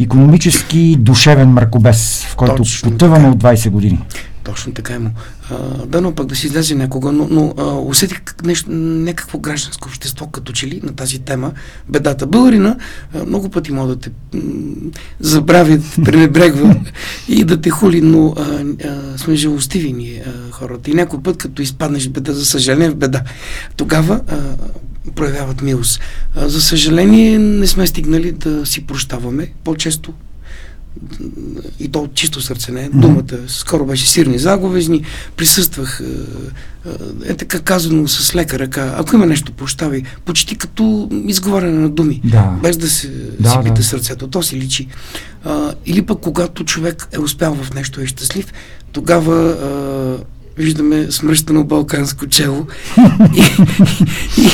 економически душевен мракобес, в който
Точно
потъваме от 20 години.
Точно така е му. А, дано пък да си излезе някога, но, но а, усетих нещо, някакво гражданско общество като че ли на тази тема. Бедата българина а, много пъти може да те м, забрави, пренебрегва и да те хули, но а, а, сме жалостиви ние а, хората. И някой път, като изпаднеш в беда, за съжаление в беда, тогава а, проявяват милост. А, за съжаление не сме стигнали да си прощаваме по-често и то от чисто сърце не. Думата скоро беше сирни заговезни. Присъствах, е, е, е така казано с лека ръка. Ако има нещо, прощавай. Почти като изговаряне на думи.
Да.
Без да се
Да,
си пита
да.
сърцето. То си личи. А, или пък когато човек е успял в нещо и е щастлив, тогава а, виждаме смръщано балканско чело и, и, и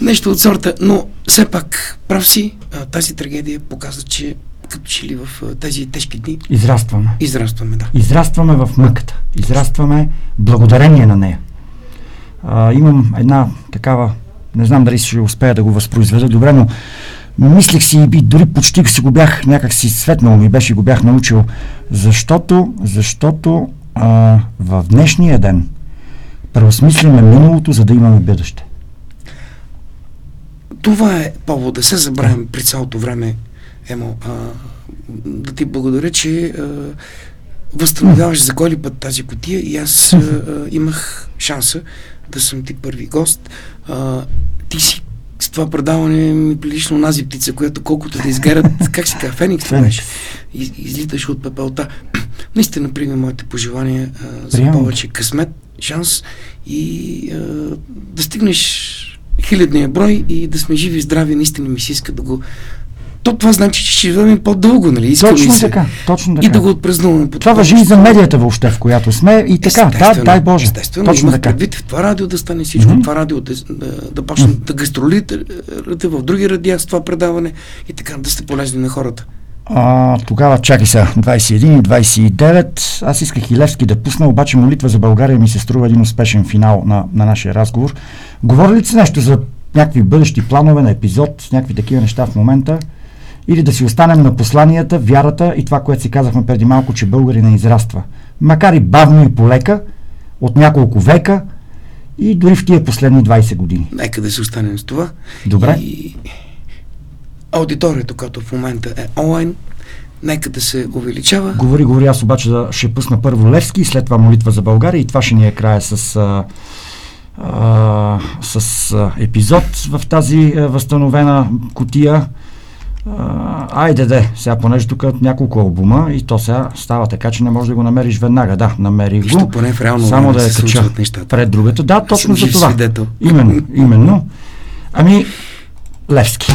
нещо от сорта. Но все пак, прав си, а, тази трагедия показва, че като че ли в тези тежки дни
Израстваме.
израстваме, да.
Израстваме в мъката. Израстваме благодарение на нея. А, имам една такава, не знам дали ще успея да го възпроизведа добре, но мислих си и дори почти си го бях някак си светнал ми беше и го бях научил, защото, защото а, в днешния ден преосмисляме миналото, за да имаме бъдеще.
Това е повод да се забравим при цялото време, Емо. А, да ти благодаря, че а, възстановяваш за коли път тази котия и аз а, а, имах шанса да съм ти първи гост. А, ти си с това предаване ми прилично онази птица, която колкото да изгарят, как се казва, Феникс ли беше? Из, излиташ от пепелта. Наистина приема моите пожелания а, за повече късмет, шанс и а, да стигнеш хилядния брой и да сме живи и здрави, наистина ми се иска да го... То това значи, че ще живеем по-дълго, нали? Иска ми
Точно
се.
така, точно
И
така.
да го отпразнуваме по
Това въжи и за медията въобще, в която сме и така, да, дай Боже.
Естествено,
Точно
имах
така.
предвид в това радио да стане всичко,
Мгм.
това радио да, да, да почне да гастролирате в други радиа с това предаване и така да сте полезни на хората.
А, тогава чакай сега, 21 и 29. Аз исках и Левски да пусна, обаче молитва за България ми се струва един успешен финал на, на нашия разговор. Говори ли си нещо за някакви бъдещи планове на епизод, някакви такива неща в момента? или да си останем на посланията, вярата и това, което си казахме преди малко, че българина израства. Макар и бавно и полека, от няколко века и дори в тия последни 20 години.
Нека да се останем с това.
Добре.
И аудиторията, която в момента е онлайн, нека да се увеличава.
Говори, говори, аз обаче да ще пусна първо Левски и след това молитва за България и това ще ни е края с... А, с а, епизод в тази а, възстановена котия а, айде де, сега понеже тук няколко албума и то сега става така, че не можеш да го намериш веднага. Да, намерих го.
Поне в реално
само да я кача
нещата.
пред другата. Да, точно за това.
Свидетел.
Именно, именно. Ами, Левски.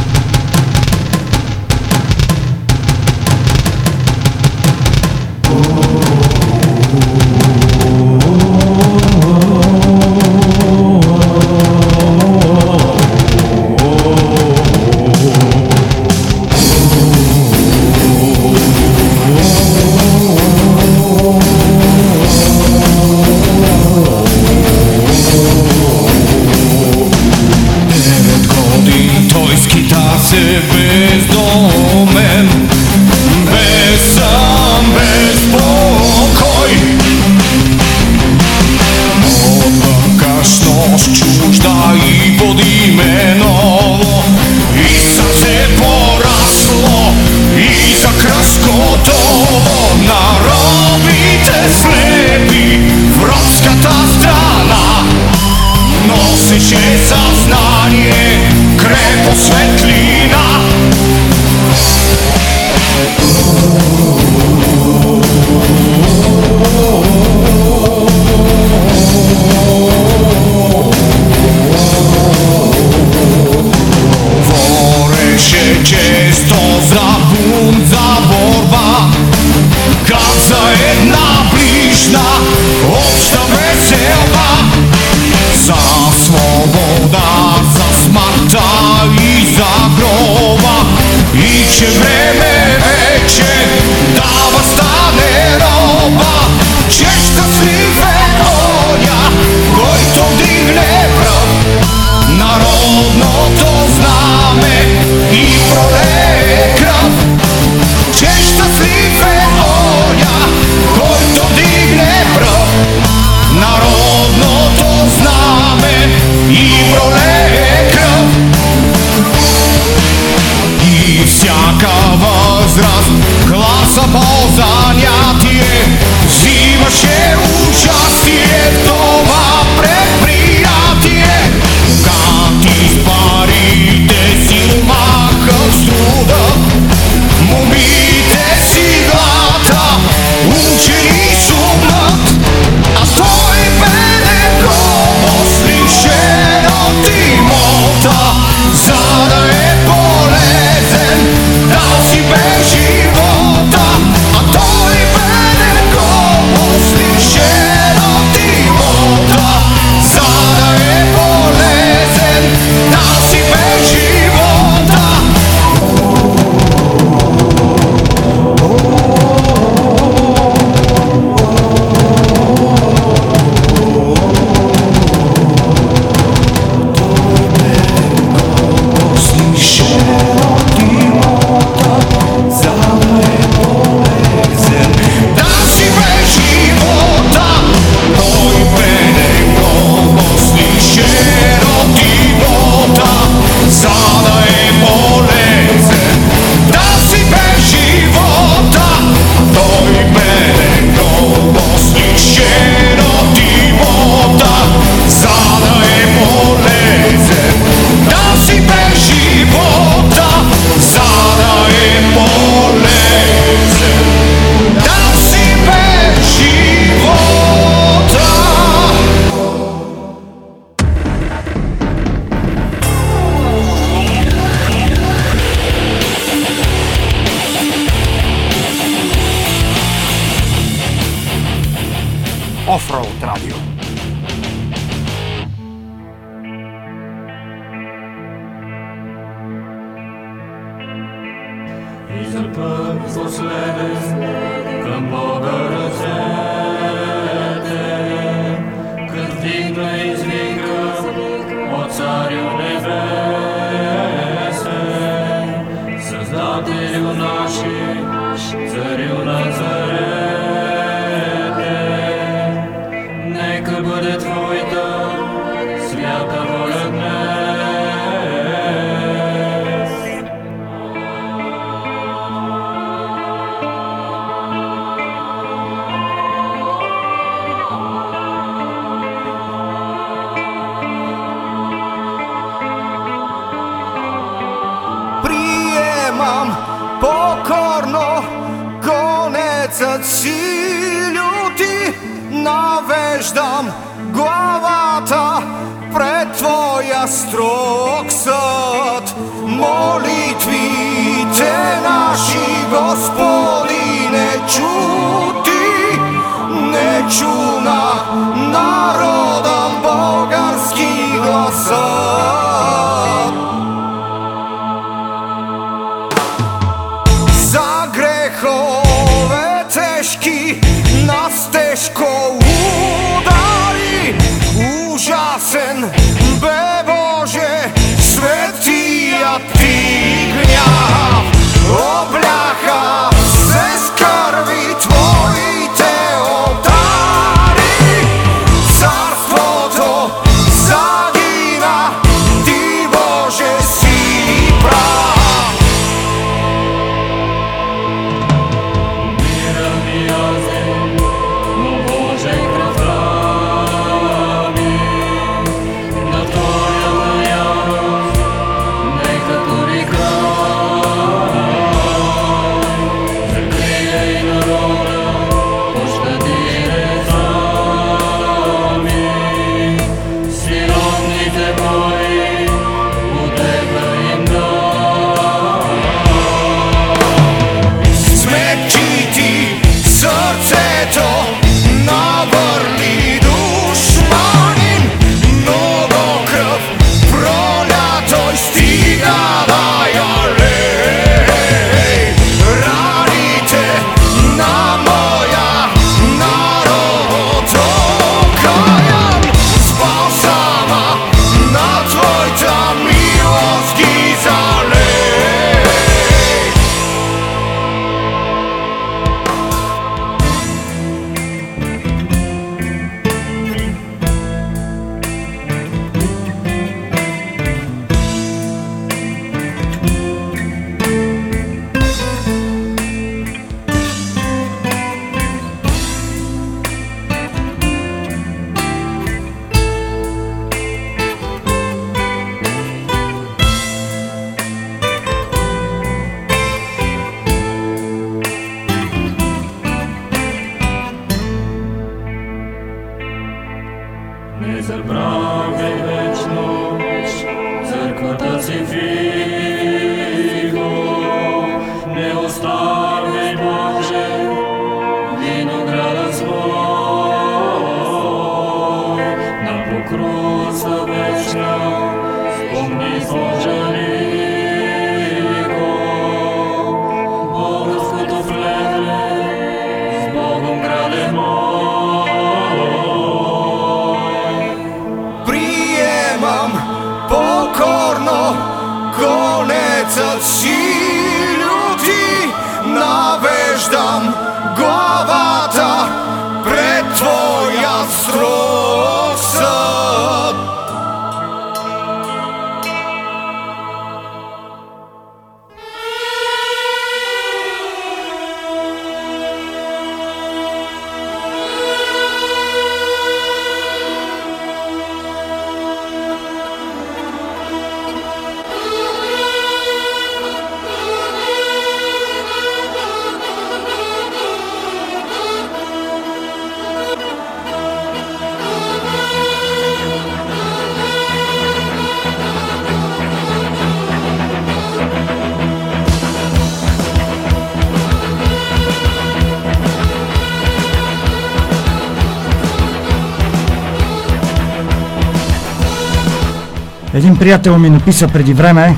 Един приятел ми написа преди време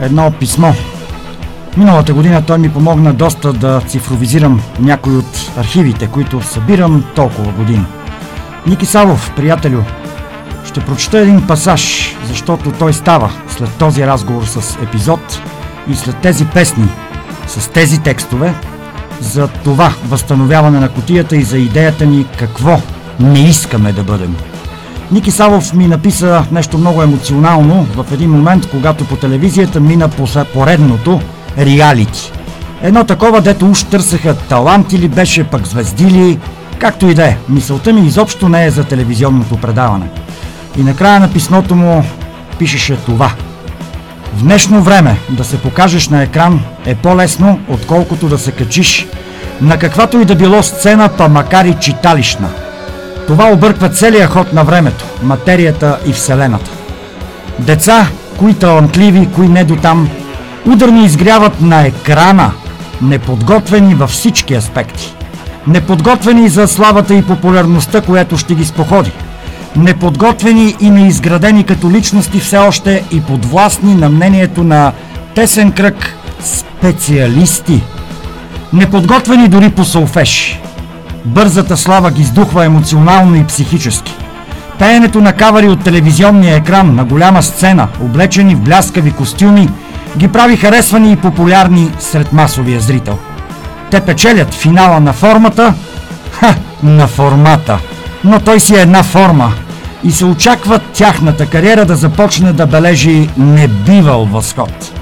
едно писмо. Миналата година той ми помогна доста да цифровизирам някои от архивите, които събирам толкова години. Ники Савов, приятелю, ще прочета един пасаж, защото той става след този разговор с епизод и след тези песни, с тези текстове, за това възстановяване на котията и за идеята ни какво не искаме да бъдем. Ники Савов ми написа нещо много емоционално в един момент, когато по телевизията мина поредното реалити. Едно такова, дето уж търсеха таланти ли беше, пък звезди ли, както и да е. Мисълта ми изобщо не е за телевизионното предаване. И накрая на писмото му пишеше това. В днешно време да се покажеш на екран е по-лесно, отколкото да се качиш на каквато и да било сцена, па макар и читалищна. Това обърква целия ход на времето, материята и Вселената. Деца, кои талантливи, кои не до там, ударни изгряват на екрана, неподготвени във всички аспекти. Неподготвени за славата и популярността, което ще ги споходи. Неподготвени и неизградени като личности все още и подвластни на мнението на тесен кръг специалисти. Неподготвени дори по солфеж. Бързата слава ги сдухва емоционално и психически. Пеенето на кавари от телевизионния екран на голяма сцена, облечени в бляскави костюми, ги прави харесвани и популярни сред масовия зрител. Те печелят финала на формата, ха, на формата. Но той си е една форма и се очаква тяхната кариера да започне да бележи небивал възход.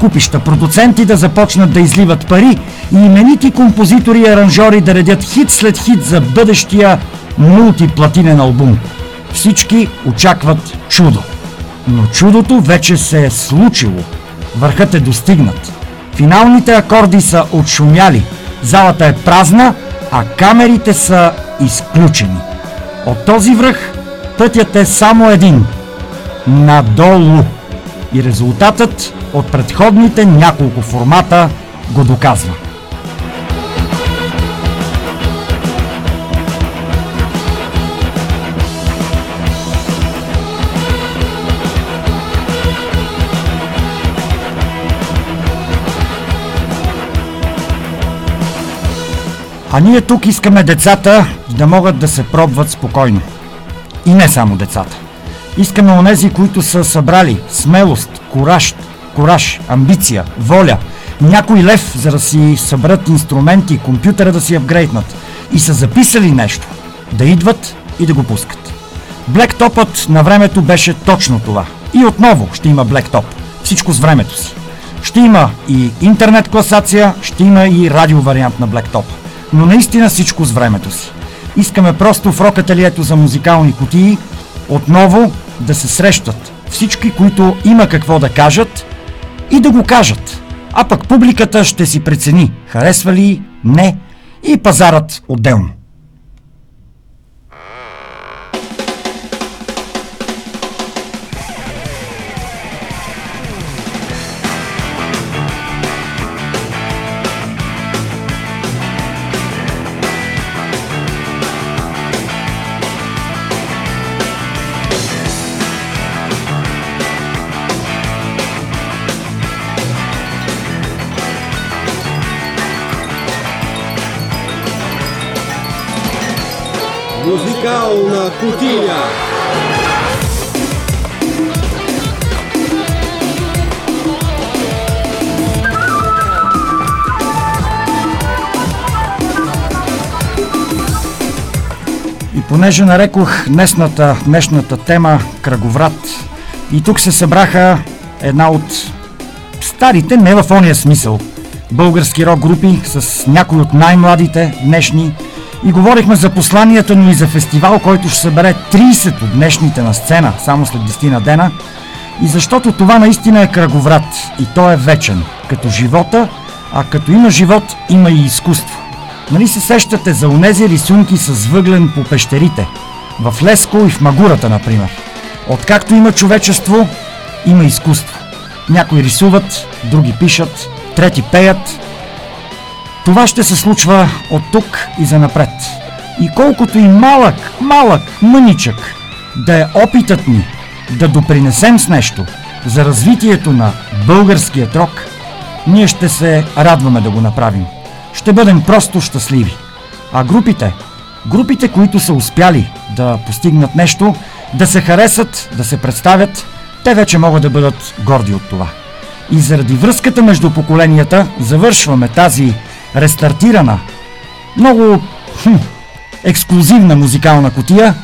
Купища продуценти да започнат да изливат пари и именити композитори и аранжори да редят хит след хит за бъдещия мултиплатинен албум. Всички очакват чудо. Но чудото вече се е случило. Върхът е достигнат. Финалните акорди са отшумяли. Залата е празна, а камерите са изключени. От този връх пътят е само един – надолу. И резултатът от предходните няколко формата го доказва. А ние тук искаме децата да могат да се пробват спокойно. И не само децата. Искаме онези, които са събрали смелост, кураж, кураж, амбиция, воля, някой лев, за да си съберат инструменти, компютъра да си апгрейднат и са записали нещо, да идват и да го пускат. Блектопът на времето беше точно това. И отново ще има Блектоп. Всичко с времето си. Ще има и интернет класация, ще има и радио вариант на Блектоп. Но наистина всичко с времето си. Искаме просто в рокателието за музикални кутии отново да се срещат всички, които има какво да кажат и да го кажат. А пък публиката ще си прецени харесва ли, не и пазарът отделно.
Музикална кутия.
И понеже нарекох днешната, днешната тема Кръговрат, и тук се събраха една от старите, не в ония смисъл, български рок групи с някои от най-младите днешни и говорихме за посланията, но и за фестивал, който ще събере 30 от днешните на сцена, само след 10 на дена. И защото това наистина е кръговрат и той е вечен, като живота, а като има живот, има и изкуство. Нали се сещате за онези рисунки с въглен по пещерите? В Леско и в Магурата, например. Откакто има човечество, има изкуство. Някои рисуват, други пишат, трети пеят. Това ще се случва от тук и за напред. И колкото и малък, малък, мъничък да е опитът ни да допринесем с нещо за развитието на българският рок, ние ще се радваме да го направим. Ще бъдем просто щастливи. А групите, групите, които са успяли да постигнат нещо, да се харесат, да се представят, те вече могат да бъдат горди от това. И заради връзката между поколенията завършваме тази рестартирана, много хм, ексклюзивна музикална котия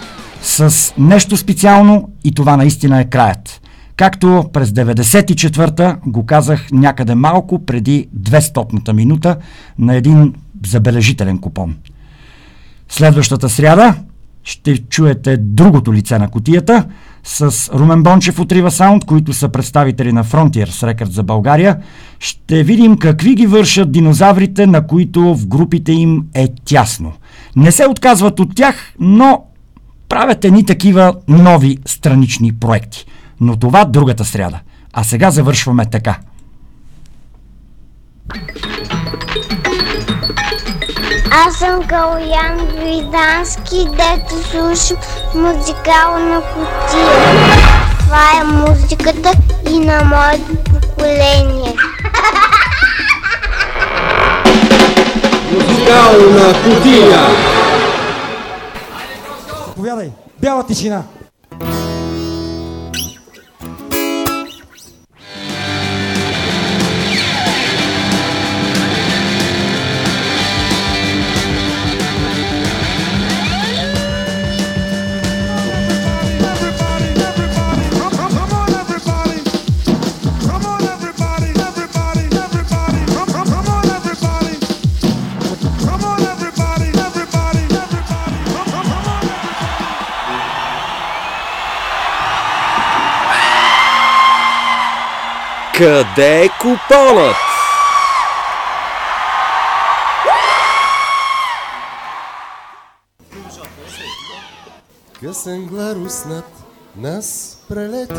с нещо специално и това наистина е краят. Както през 94-та го казах някъде малко преди 200-та минута на един забележителен купон. Следващата сряда ще чуете другото лице на котията с Румен Бончев от Рива Саунд, които са представители на Frontiers Records за България. Ще видим какви ги вършат динозаврите, на които в групите им е тясно. Не се отказват от тях, но правят едни такива нови странични проекти. Но това другата сряда. А сега завършваме така.
Аз съм Калоян Гвидански, дето слушам музикална кутия. Това е музиката и на моето поколение.
Музикална кутия.
Повядай, бяла тишина.
Къде е купонът?
Късен гларус над нас прелетя.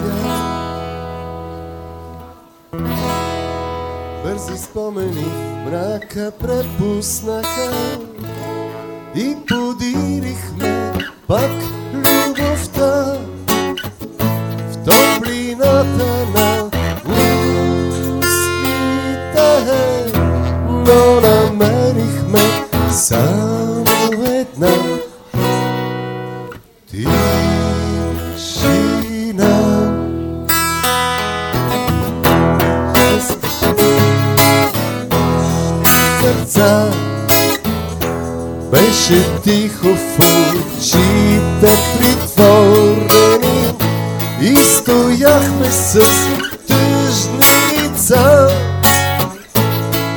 Бързи спомени в мрака препуснаха. И подирихме пак любовта. В топлината само една. Тишина Сърца Беше тихо в очите притворени И стояхме с тъжни лица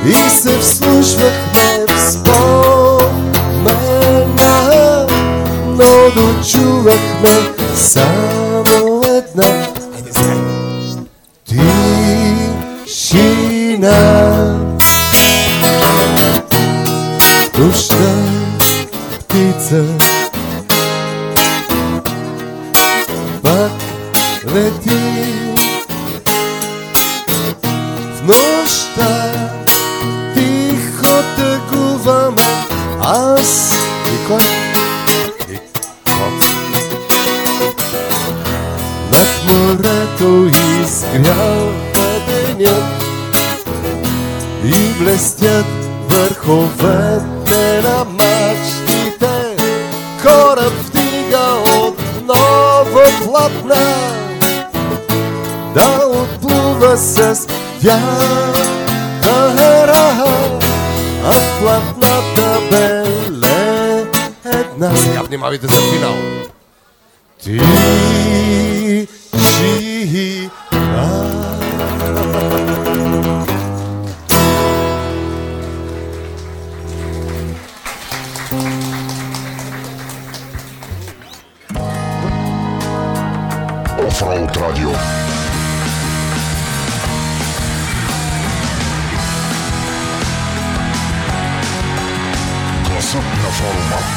И се вслушвахме дочувахме само една тишина. Изгрява деня И блестят върховете на мачтите Кораб вдига отново платна Да отплува с вятъра А платната беле една Сега внимавайте за финал Тишина.
Offroad Radio. Гласът на форума.